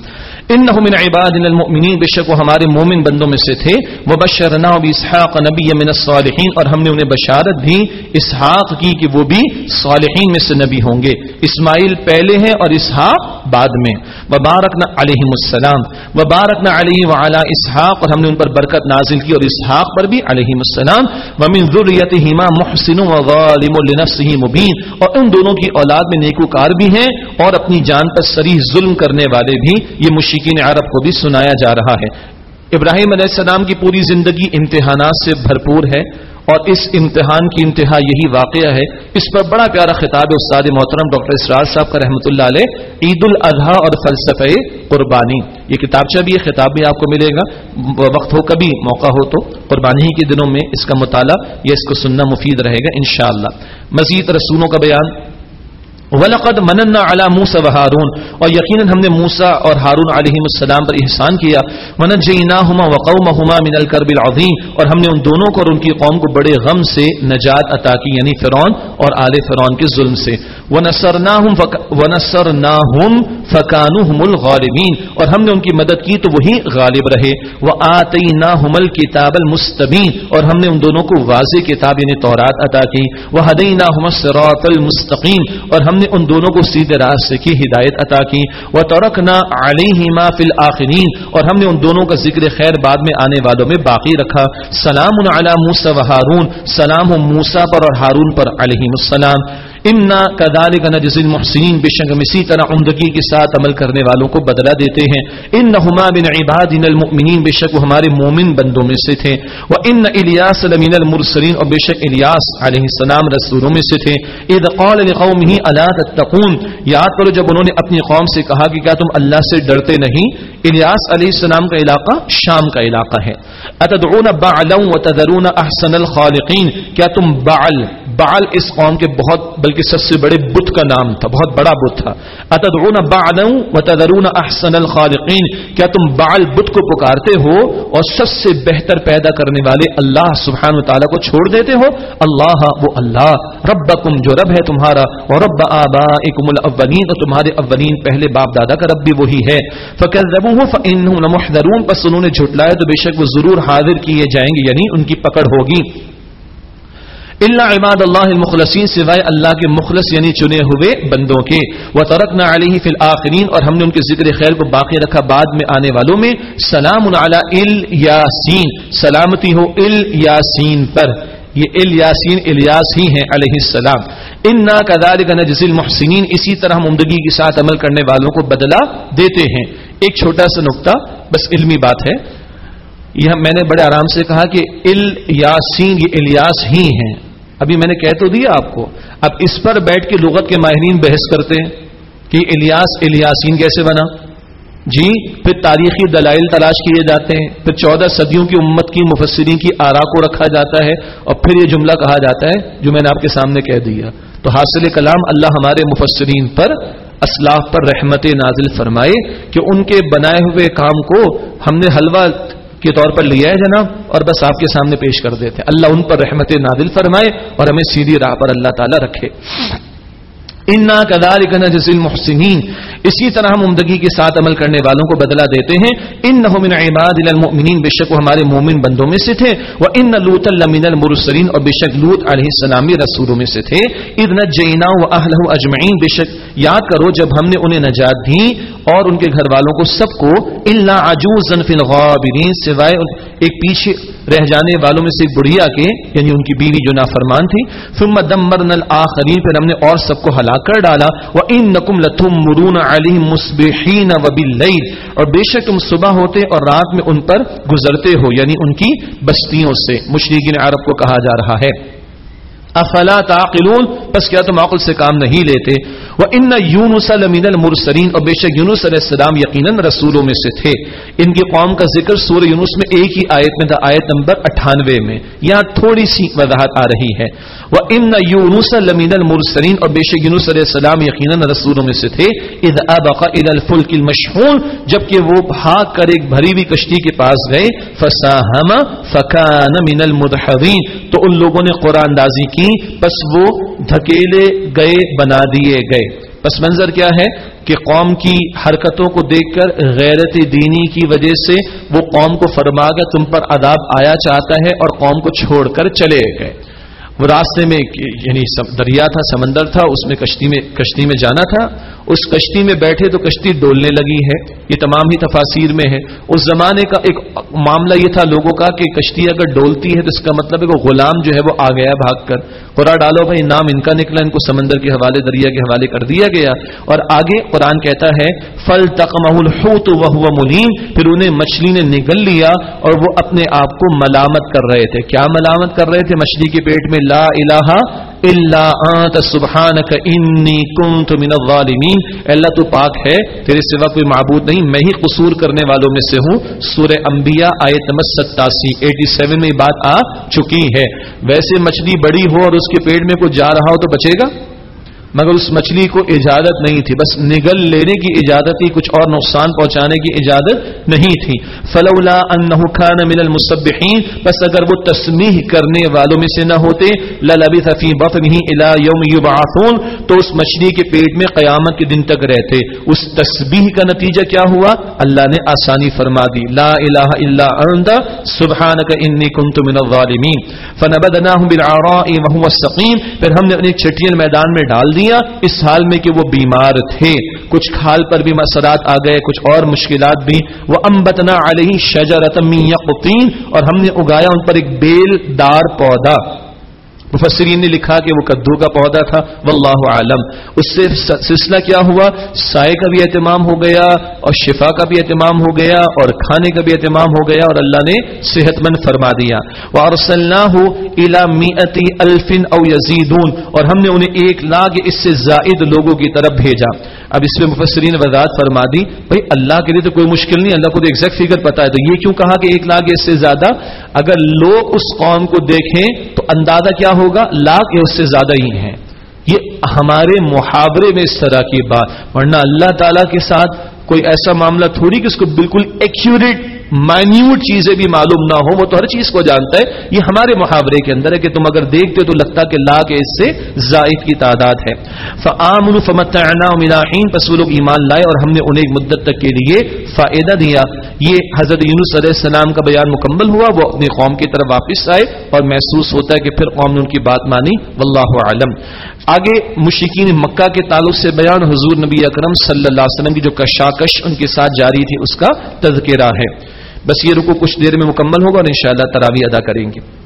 انه من عبادنا المؤمنين بشک وہ ہمارے مومن بندوں میں سے تھے وبشرنا باسحاق نبي من الصالحين اور ہم نے انہیں بشارت دی، اسحاق کی کہ وہ بھی صالحین میں سے نبی ہوں گے۔ اسماعیل پہلے ہیں اور اسحاق بعد میں۔ وبارکنا علیہم السلام۔ وبارکنا علیہ وعلى اسحاق، اور ہم نے ان پر برکت نازل کی، اور اسحاق پر بھی علیہم السلام۔ ومن ذریتهما محسن وغ ظالم لنفسه مبین اور ان دونوں کی اولاد میں نیکوکار بھی ہیں اور اپنی جان پر سریح ظلم کرنے والے بھی یہ مشکین عرب کو بھی سنایا جا رہا ہے۔ ابراہیم علیہ السلام کی پوری زندگی امتحانات سے بھرپور ہے۔ اور اس امتحان کی انتہا یہی واقعہ ہے۔ اس پر بڑا پیارا خطاب استاد محترم ڈاکٹر اسرار صاحب کا رحمۃ اللہ علیہ، عید الاضحیٰ اور فلسفہ قربانی۔ یہ کتابچہ بھی یہ خطاب بھی آپ کو ملے گا۔ وقت ہو کبھی موقع ہو تو قربانی کے دنوں میں اس کا مطالعہ یا اس کو سننا مفید رہے گا انشاءاللہ۔ مزید رسولوں کا بیان ولقد مننا على موسى وهارون اور یقینا ہم نے موسا اور ہارون علیہ السلام پر احسان کیا۔ ونجیناهما وقومهما من الكرب العظیم اور ہم نے ان دونوں کو اور ان کی قوم کو بڑے غم سے نجات عطا کی یعنی فرعون اور آل فرعون کے ظلم سے۔ ونصرناهم ونصرناهم فكانوا هم اور ہم نے ان کی مدد کی تو وہی غالب رہے۔ واتیناهم الكتاب المستبین اور ہم نے ان دونوں کو واضح کتاب یعنی تورات عطا کی۔ وهديناهم الصراط المستقیم اور ہم نے ان دونوں کو سیدھے راستے کی ہدایت عطا کی۔ وہ تورکنا علیہما فی الاخرین اور ہم نے ان دونوں کا ذکر خیر بعد میں آنے والوں میں باقی رکھا۔ سلام علی موسا و ہارون سلام ہو پر اور ہارون پر علیہ السلام۔ امنا کدال کا نجزل محسن بے شک اسی طرح عمدگی کے ساتھ عمل کرنے والوں کو بدلا دیتے ہیں۔ ان نما بن عباد ان المؤمنین بے شک وہ ہمارے مومن بندوں میں سے تھے۔ وہ ان الیاس المین المرسلین اور بے شک الیاس علیہ السلام رسولوں میں سے تھے۔ اذ قال لقومه الا تتقون؟ یاد کرو جب انہوں نے اپنی قوم سے کہا کہ کیا تم اللہ سے ڈرتے نہیں؟ الیاس علیہ السلام کا علاقہ شام کا علاقہ ہے۔ اتدعون بعلا وتذرون احسن الخالقین کیا تم بعل بعل اس قوم کے بہت، بلکہ بلکہ سب سے بڑے بت کا نام تھا، بہت بڑا بت تھا۔ اتدعون بعلا وتذرون احسن الخالقین۔ کیا تم بعل بت کو پکارتے ہو اور سب سے بہتر پیدا کرنے والے اللہ سبحانہ وتعالی کو چھوڑ دیتے ہو؟ اللہ، وہ اللہ۔ ربکم، جو رب ہے تمہارا۔ اور رب آبائکم الاولین اور تمہارے اولین پہلے باپ دادا کا رب بھی وہی ہے۔ فکذبوه فانهم لمحذرون۔ پس انہوں نے جھٹلایا تو بے شک وہ ضرور حاضر کیے جائیں گے یعنی ان کی پکڑ ہوگی۔ اللہ عباد اللہ المخلصین سوائے اللہ کے مخلص یعنی چنے ہوئے بندوں کے۔ وہ ترک نہ علی فی الآخرین اور ہم نے ان کے ذکر خیر کو باقی رکھا بعد میں آنے والوں میں۔ سلام ال یاسین سلامتی ہو ال یاسین پر۔ یہ ال یاسین الیاس ہی ہیں علیہ السلام۔ ان نا کدار کا نجزل محسنین اسی طرح ہم عمدگی کے ساتھ عمل کرنے والوں کو بدلا دیتے ہیں۔ ایک چھوٹا سا نقطہ، بس علمی بات ہے۔ یہ میں نے بڑے آرام سے کہا کہ ال یاسین یہ الیاس ہی ہیں۔ ابھی میں نے کہہ تو دیا آپ کو، اب اس پر بیٹھ کے لغت کے ماہرین بحث کرتے ہیں کہ الیاس الیاسین کیسے بنا؟ جی پھر تاریخی دلائل تلاش کیے جاتے ہیں، پھر چودہ صدیوں کی امت کی مفسرین کی آرا کو رکھا جاتا ہے اور پھر یہ جملہ کہا جاتا ہے جو میں نے آپ کے سامنے کہہ دیا۔ تو حاصل کلام اللہ ہمارے مفسرین پر اسلاف پر رحمت نازل فرمائے کہ ان کے بنائے ہوئے کام کو ہم نے حلوہ کے طور پر لیا ہے جناب اور بس آپ کے سامنے پیش کر دیتے اللہ ان پر رحمت نادل فرمائے اور ہمیں سیدھی راہ پر اللہ تعالیٰ رکھے۔ انا کدار جسل محسنین اسی طرح ہم عمدگی کے ساتھ عمل کرنے والوں کو بدلا دیتے ہیں۔ ان نہ من عباد المؤمنین۔ بے شک وہ ہمارے مومن بندوں میں سے تھے۔ وہ ان لوت المین المرسرین اور بے شک لوت علیہ السلامی رسولوں میں سے تھے۔ ادن جینا و اہل اجمعین بے شک یاد کرو جب ہم نے انہیں نجات دی اور ان کے گھر والوں کو سب کو اللہ عجوز فی الغابرین سوائے ایک پیچھے رہ جانے والوں میں سے ایک بڑھیا کے یعنی ان کی بیوی جو نافرمان تھی۔ ثم دمرنا الاخرین پھر ہم نے اور سب کو ہلاک کر ڈالا وانکم لتمرون علیہم مصبحین وباللیل اور بے شک تم صبح ہوتے اور رات میں ان پر گزرتے ہو یعنی ان کی بستیوں سے، مشرقین عرب کو کہا جا رہا ہے۔ افلا تعقلون؟ بس کیا تم عقل سے کام نہیں لیتے؟ وہ ان یونس المین المرسرین اور بے شک یونس علیہ السلام یقیناً رسولوں میں سے تھے۔ ان کی قوم کا ذکر سورہ یونس میں ایک ہی آیت میں تھا، آیت نمبر اٹھانوے میں۔ یہاں تھوڑی سی وضاحت آ رہی ہے۔ وہ ان یونس المین اور بے شک یونس علیہ السلام یقیناً رسولوں میں سے تھے۔ اذ ابق الى الفلك المشحون، جبکہ وہ بھاگ کر ایک بھری ہوئی کشتی کے پاس گئے۔ فساہم فکان من المدحضین تو ان لوگوں نے قرآن اندازی کی بس وہ دھکیلے گئے، بنا دیے گئے۔ پس منظر کیا ہے؟ کہ قوم کی حرکتوں کو دیکھ کر غیرت دینی کی وجہ سے وہ قوم کو فرما گیا تم پر عذاب آیا چاہتا ہے اور قوم کو چھوڑ کر چلے گئے۔ وہ راستے میں یعنی دریا تھا، سمندر تھا، اس میں کشتی میں کشتی میں جانا تھا۔ اس کشتی میں بیٹھے تو کشتی ڈولنے لگی ہے۔ یہ تمام ہی تفاصیر میں ہے۔ اس زمانے کا ایک معاملہ یہ تھا لوگوں کا کہ کشتی اگر ڈولتی ہے تو اس کا مطلب ہے کہ غلام جو ہے وہ آ گیا بھاگ کر۔ قرآن ڈالو بھائی، نام ان کا نکلا، ان کو سمندر کے حوالے، دریا کے حوالے کر دیا گیا۔ اور آگے قرآن کہتا ہے، فل الحوت وہ ملیم پھر انہیں مچھلی نے نگل لیا اور وہ اپنے آپ کو ملامت کر رہے تھے۔ کیا ملامت کر رہے تھے؟ مچھلی کے پیٹ میں لا الہ الا انت سبحانک انی کنت من الظالمین اللہ، تو پاک ہے، تیرے سوا کوئی معبود نہیں، میں ہی قصور کرنے والوں میں سے ہوں. سورہ انبیاء آیت نمبر 87 87 میں بات آ چکی ہے. ویسے مچھلی بڑی ہو اور اس کے پیٹ میں کوئی جا رہا ہو تو بچے گا؟ مگر اس مچھلی کو اجازت نہیں تھی۔ بس نگل لینے کی اجازت تھی کچھ اور نقصان پہنچانے کی اجازت نہیں تھی۔ فلولا انه كان من المسبحين بس اگر وہ تسمیح کرنے والوں میں سے نہ ہوتے، للبث في بطنه الى يوم يبعثون، تو اس مچھلی کے پیٹ میں قیامت کے دن تک رہتے۔ اس تسبیح کا نتیجہ کیا ہوا؟ اللہ نے آسانی فرما دی۔ لا الہ الا انت سبحانك انی كنت من الظالمین فنبذناه بالعراء وهو السقيم۔ پھر ہم نے انہیں چٹیل میدان میں ڈال دی۔ دنیا اس حال میں کہ وہ بیمار تھے۔ کچھ کھال پر بھی مسرات آ گئے، کچھ اور مشکلات بھی۔ وہ امبتنا علیہ شجر اور ہم نے اگایا ان پر ایک بیل دار پودا۔ مفسرین نے لکھا کہ وہ کدو کا پودا تھا، واللہ عالم۔ اس سے سلسلہ کیا ہوا؟ سائے کا بھی اہتمام ہو گیا اور شفا کا بھی اہتمام ہو گیا اور کھانے کا بھی اہتمام ہو گیا اور اللہ نے صحت مند فرما دیا۔ الفن او یزیدون اور ہم نے انہیں ایک لاکھ اس سے زائد لوگوں کی طرف بھیجا۔ اب اس میں مفسرین وضاحت فرما دی بھائی اللہ کے لیے تو کوئی مشکل نہیں، اللہ کو تو ایگزیکٹ فگر پتا ہے۔ تو یہ کیوں کہا کہ ایک لاکھ اس سے زیادہ؟ اگر لوگ اس قوم کو دیکھیں تو اندازہ کیا ہو ہوگا، لاکھ اس سے زیادہ ہی ہیں۔ یہ ہمارے محاورے میں اس طرح کی بات، ورنہ اللہ تعالی کے ساتھ کوئی ایسا معاملہ تھوڑی کہ اس کو بالکل ایکوریٹ مائنیوٹ چیزیں بھی معلوم نہ ہو وہ تو ہر چیز کو جانتا ہے۔ یہ ہمارے محاورے کے اندر ہے کہ تم اگر دیکھتے تو لگتا کہ لا کے اس سے زائد کی تعداد ہے۔ فعام الفمتعین پس وہ لوگ ایمان لائے اور ہم نے انہیں ایک مدت تک کے لیے فائدہ دیا۔ یہ حضرت یونس علیہ السلام کا بیان مکمل ہوا، وہ اپنی قوم کی طرف واپس آئے اور محسوس ہوتا ہے کہ پھر قوم نے ان کی بات مانی۔ واللہ عالم آگے مشکین مکہ کے تعلق سے بیان حضور نبی اکرم صلی اللہ علیہ وسلم کی جو کشاکش ان کے ساتھ جاری تھی، اس کا تذکرہ ہے۔ بس یہ رکو کچھ دیر میں مکمل ہوگا اور انشاءاللہ تراوی ادا کریں گے۔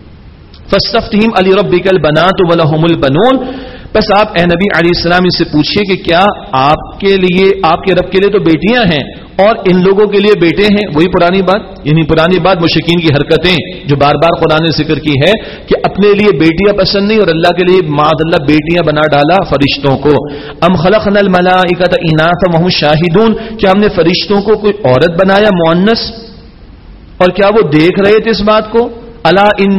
فستفتہم علی ربک البنات ولہم البنون۔ بس آپ اے نبی علیہ السلام سے پوچھئے کہ کیا آپ کے لیے، آپ کے رب کے لیے تو بیٹیاں ہیں اور ان لوگوں کے لیے بیٹے ہیں؟ وہی پرانی بات۔ یعنی پرانی بات مشکین کی حرکتیں جو بار بار خدا نے ذکر کی ہے کہ اپنے لیے بیٹیاں پسند نہیں اور اللہ کے لیے ماد اللہ بیٹیاں بنا ڈالا فرشتوں کو۔ ام خلق نل ملا وہم شاہدون کیا ہم نے فرشتوں کو کوئی عورت بنایا معنس اور کیا وہ دیکھ رہے تھے اس بات کو؟ اللہ ان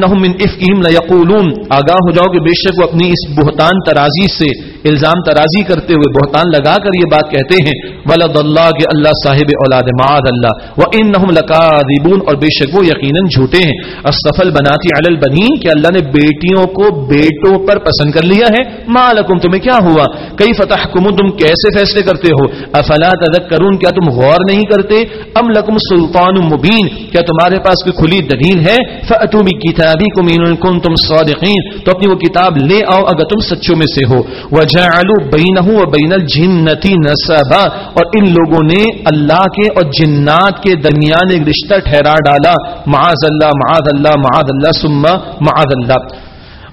یقولون آگاہ ہو جاؤ کہ بے شک وہ اپنی اس بہتان ترازی سے الزام ترازی کرتے ہوئے بہتان لگا کر یہ بات کہتے ہیں۔ ولد اللہ کے اللہ صاحب اولاد معاد اللہ۔ وہ ان لکاذبون اور بے شک وہ یقیناً جھوٹے ہیں۔ استفل بناتی علی البنین کہ اللہ نے بیٹیوں کو بیٹوں پر پسند کر لیا ہے۔ مالکم تمہیں کیا ہوا؟ کئی فتح تم کیسے فیصلے کرتے ہو؟ افلا تذکرون کیا تم غور نہیں کرتے؟ ام لکم سلطان مبین کیا تمہارے پاس کوئی کھلی دلیل ہے؟ فاتو بکتابکم ان کنتم صادقین تو اپنی وہ کتاب لے آؤ اگر تم سچوں میں سے ہو۔ بین الجنتی نصبا اور ان لوگوں نے اللہ کے اور جنات کے درمیان ایک رشتہ ٹھہرا ڈالا۔ معاذ اللہ معاذ اللہ معاذ اللہ سما معاذ اللہ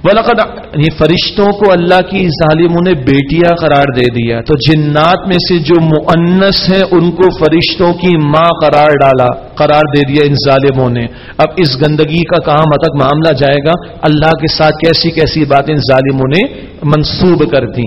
ولقد یعنی فرشتوں کو اللہ کی ظالموں نے بیٹیاں قرار دے دیا۔ تو جنات میں سے جو معنس ہیں، ان کو فرشتوں کی ماں قرار ڈالا، قرار دے دیا ان ظالموں نے۔ اب اس گندگی کا کہاں تک معاملہ جائے گا۔ اللہ کے ساتھ کیسی کیسی باتیں ظالموں نے منسوب کر دی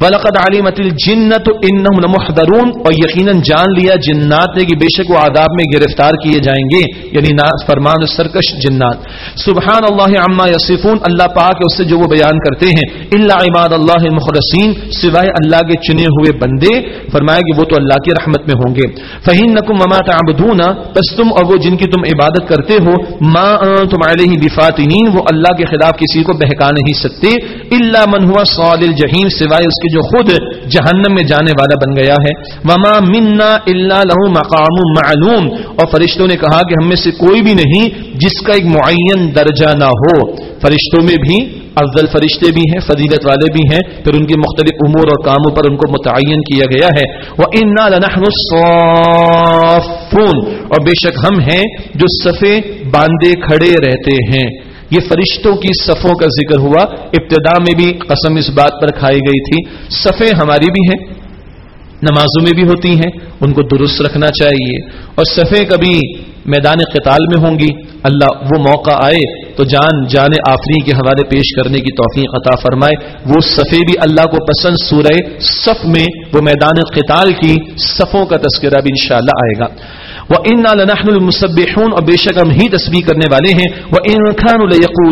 ولقد علمت الجنت انہم لمحضرون۔ اور یقیناً جان لیا، جنات نے کہ بے شک وہ آداب میں گرفتار کیے جائیں گے۔ یعنی فرمان سرکش جنات۔ سبحان اللہ عما یصفون۔ اللہ پاک اس سے جو وہ بیان کرتے ہیں اللہ عباد اللہ مخلصین سوائے اللہ کے چنے ہوئے بندے، فرمایا کہ وہ تو اللہ کی رحمت میں ہوں گے۔ فہین نقم وما تعبدون پس تم اور وہ جن کی تم عبادت کرتے ہو، ما انتم علیہ بفاتنین وہ اللہ کے خلاف کسی کو بہکا نہیں سکتے اللہ من ہوا صال الجحیم سوائے اس کے جو خود جہنم میں جانے والا بن گیا ہے۔ وما منا الا له مقام معلوم۔ اور فرشتوں نے کہا کہ ہم میں سے کوئی بھی نہیں جس کا ایک معین درجہ نہ ہو۔ فرشتوں میں بھی، افضل فرشتے بھی ہیں، فضیلت والے بھی ہیں۔ پھر ان کے مختلف امور اور کاموں پر ان کو متعین کیا گیا ہے۔ وہ اور بے شک ہم ہیں جو صفے باندھے کھڑے رہتے ہیں۔ یہ فرشتوں کی صفوں کا ذکر ہوا۔ ابتدا میں بھی قسم اس بات پر کھائی گئی تھی۔ صفیں ہماری بھی ہیں، نمازوں میں بھی ہوتی ہیں، ان کو درست رکھنا چاہیے۔ اور صفیں کبھی میدان قتال میں ہوں گی۔ اللہ وہ موقع آئے تو جان جان آفری کے حوالے پیش کرنے کی توفیق عطا فرمائے۔ وہ صفے بھی اللہ کو پسند، سورہ صف میں وہ میدان قتال کی صفوں کا تذکرہ بھی انشاءاللہ آئے گا۔ وہ ان لنحن المسبحون اور بے شک ہم ہی تسبیح کرنے والے ہیں۔ وہ ان خان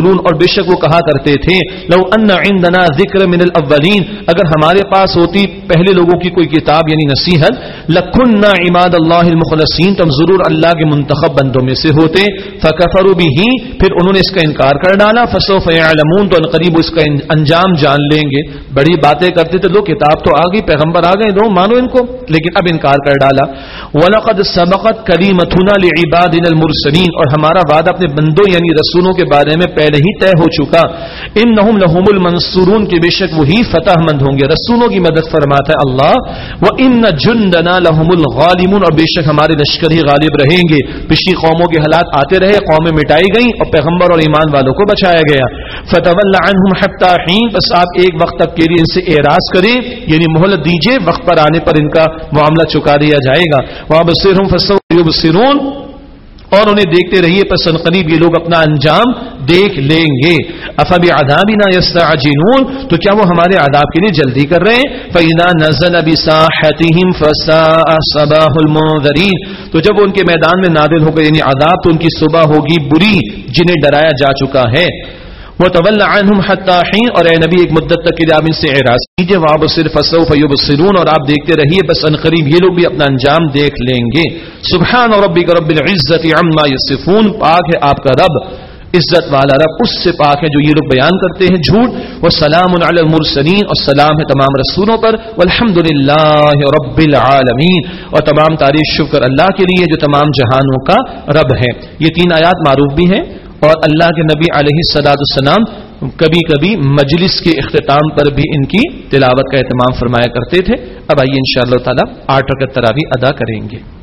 اور بے شک وہ کہا کرتے تھے۔ لو ان عندنا ذکر من الاولین اگر ہمارے پاس ہوتی پہلے لوگوں کی کوئی کتاب یعنی نصیحت لکھنا عماد اللہ المخلصین تم ضرور اللہ کے منتخب بندوں میں سے ہوتے۔ فکفروا به، پھر انہوں نے اس کا انکار کر ڈالا۔ فسوف يعلمون، تو قریب اس کا انجام جان لیں گے۔ بڑی باتیں کرتے تھے۔ لو کتاب تو آ گئی، پیغمبر آ گئے۔ دو مانو ان کو۔ لیکن اب انکار کر ڈالا۔ ولقد سبقت کلی متھنا المرسلین اور ہمارا وعدہ اپنے بندوں یعنی رسولوں کے بارے میں پہلے ہی طے ہو چکا۔ ان نحم لحم المنصورون کے بے شک وہی فتح مند ہوں گے۔ رسولوں کی مدد فرماتا ہے اللہ۔ وہ ان جندنا لحم الغالمون۔ اور بے شک ہمارے لشکر ہی غالب رہیں گے۔ پچھلی قوموں کے حالات آتے رہے، قومیں مٹائی گئیں اور پیغمبر اور ایمان والوں کو بچایا گیا۔ فتح اللہ بس آپ ایک وقت تک کے لیے ان سے اعراض کریں۔ یعنی مہلت دیجیے وقت پر آنے پر ان کا معاملہ چکا دیا جائے گا۔ وہاں بصیر ہوں اور انہیں دیکھتے رہیے پسند قریب یہ لوگ اپنا انجام دیکھ لیں گے۔ افبی آدابی نہ یستا تو کیا وہ ہمارے آداب کے لیے جلدی کر رہے ہیں؟ فینا نزل ابی ساحتہم صباح المنذرین تو جب ان کے میدان میں نادل ہو گئے یعنی عذاب تو ان کی صبح ہوگی بری، جنہیں ڈرایا جا چکا ہے۔ وہ طول عنہم حتی اور اے نبی، ایک مدت تک کے لیے آپ ان سے اعراض کیجیے۔ وہاں صرف سوف اور آپ دیکھتے رہیے، بس ان قریب یہ لوگ بھی اپنا انجام دیکھ لیں گے۔ سبحان ربک رب العزت عما یصفون، پاک ہے آپ کا رب، عزت والا رب، اس سے پاک ہے جو یہ لوگ بیان کرتے ہیں جھوٹ۔ وہ سلام المرسلین اور سلام ہے تمام رسولوں پر۔ والحمد للہ رب العالمین اور تمام تعریف شکر اللہ کے لیے جو تمام جہانوں کا رب ہے۔ یہ تین آیات معروف بھی ہیں۔ اور اللہ کے نبی علیہ سداد السلام کبھی کبھی مجلس کے اختتام پر بھی ان کی تلاوت کا اہتمام فرمایا کرتے تھے۔ اب آئیے ان شاء اللہ تعالیٰ آٹھ رکت تراوی ادا کریں گے۔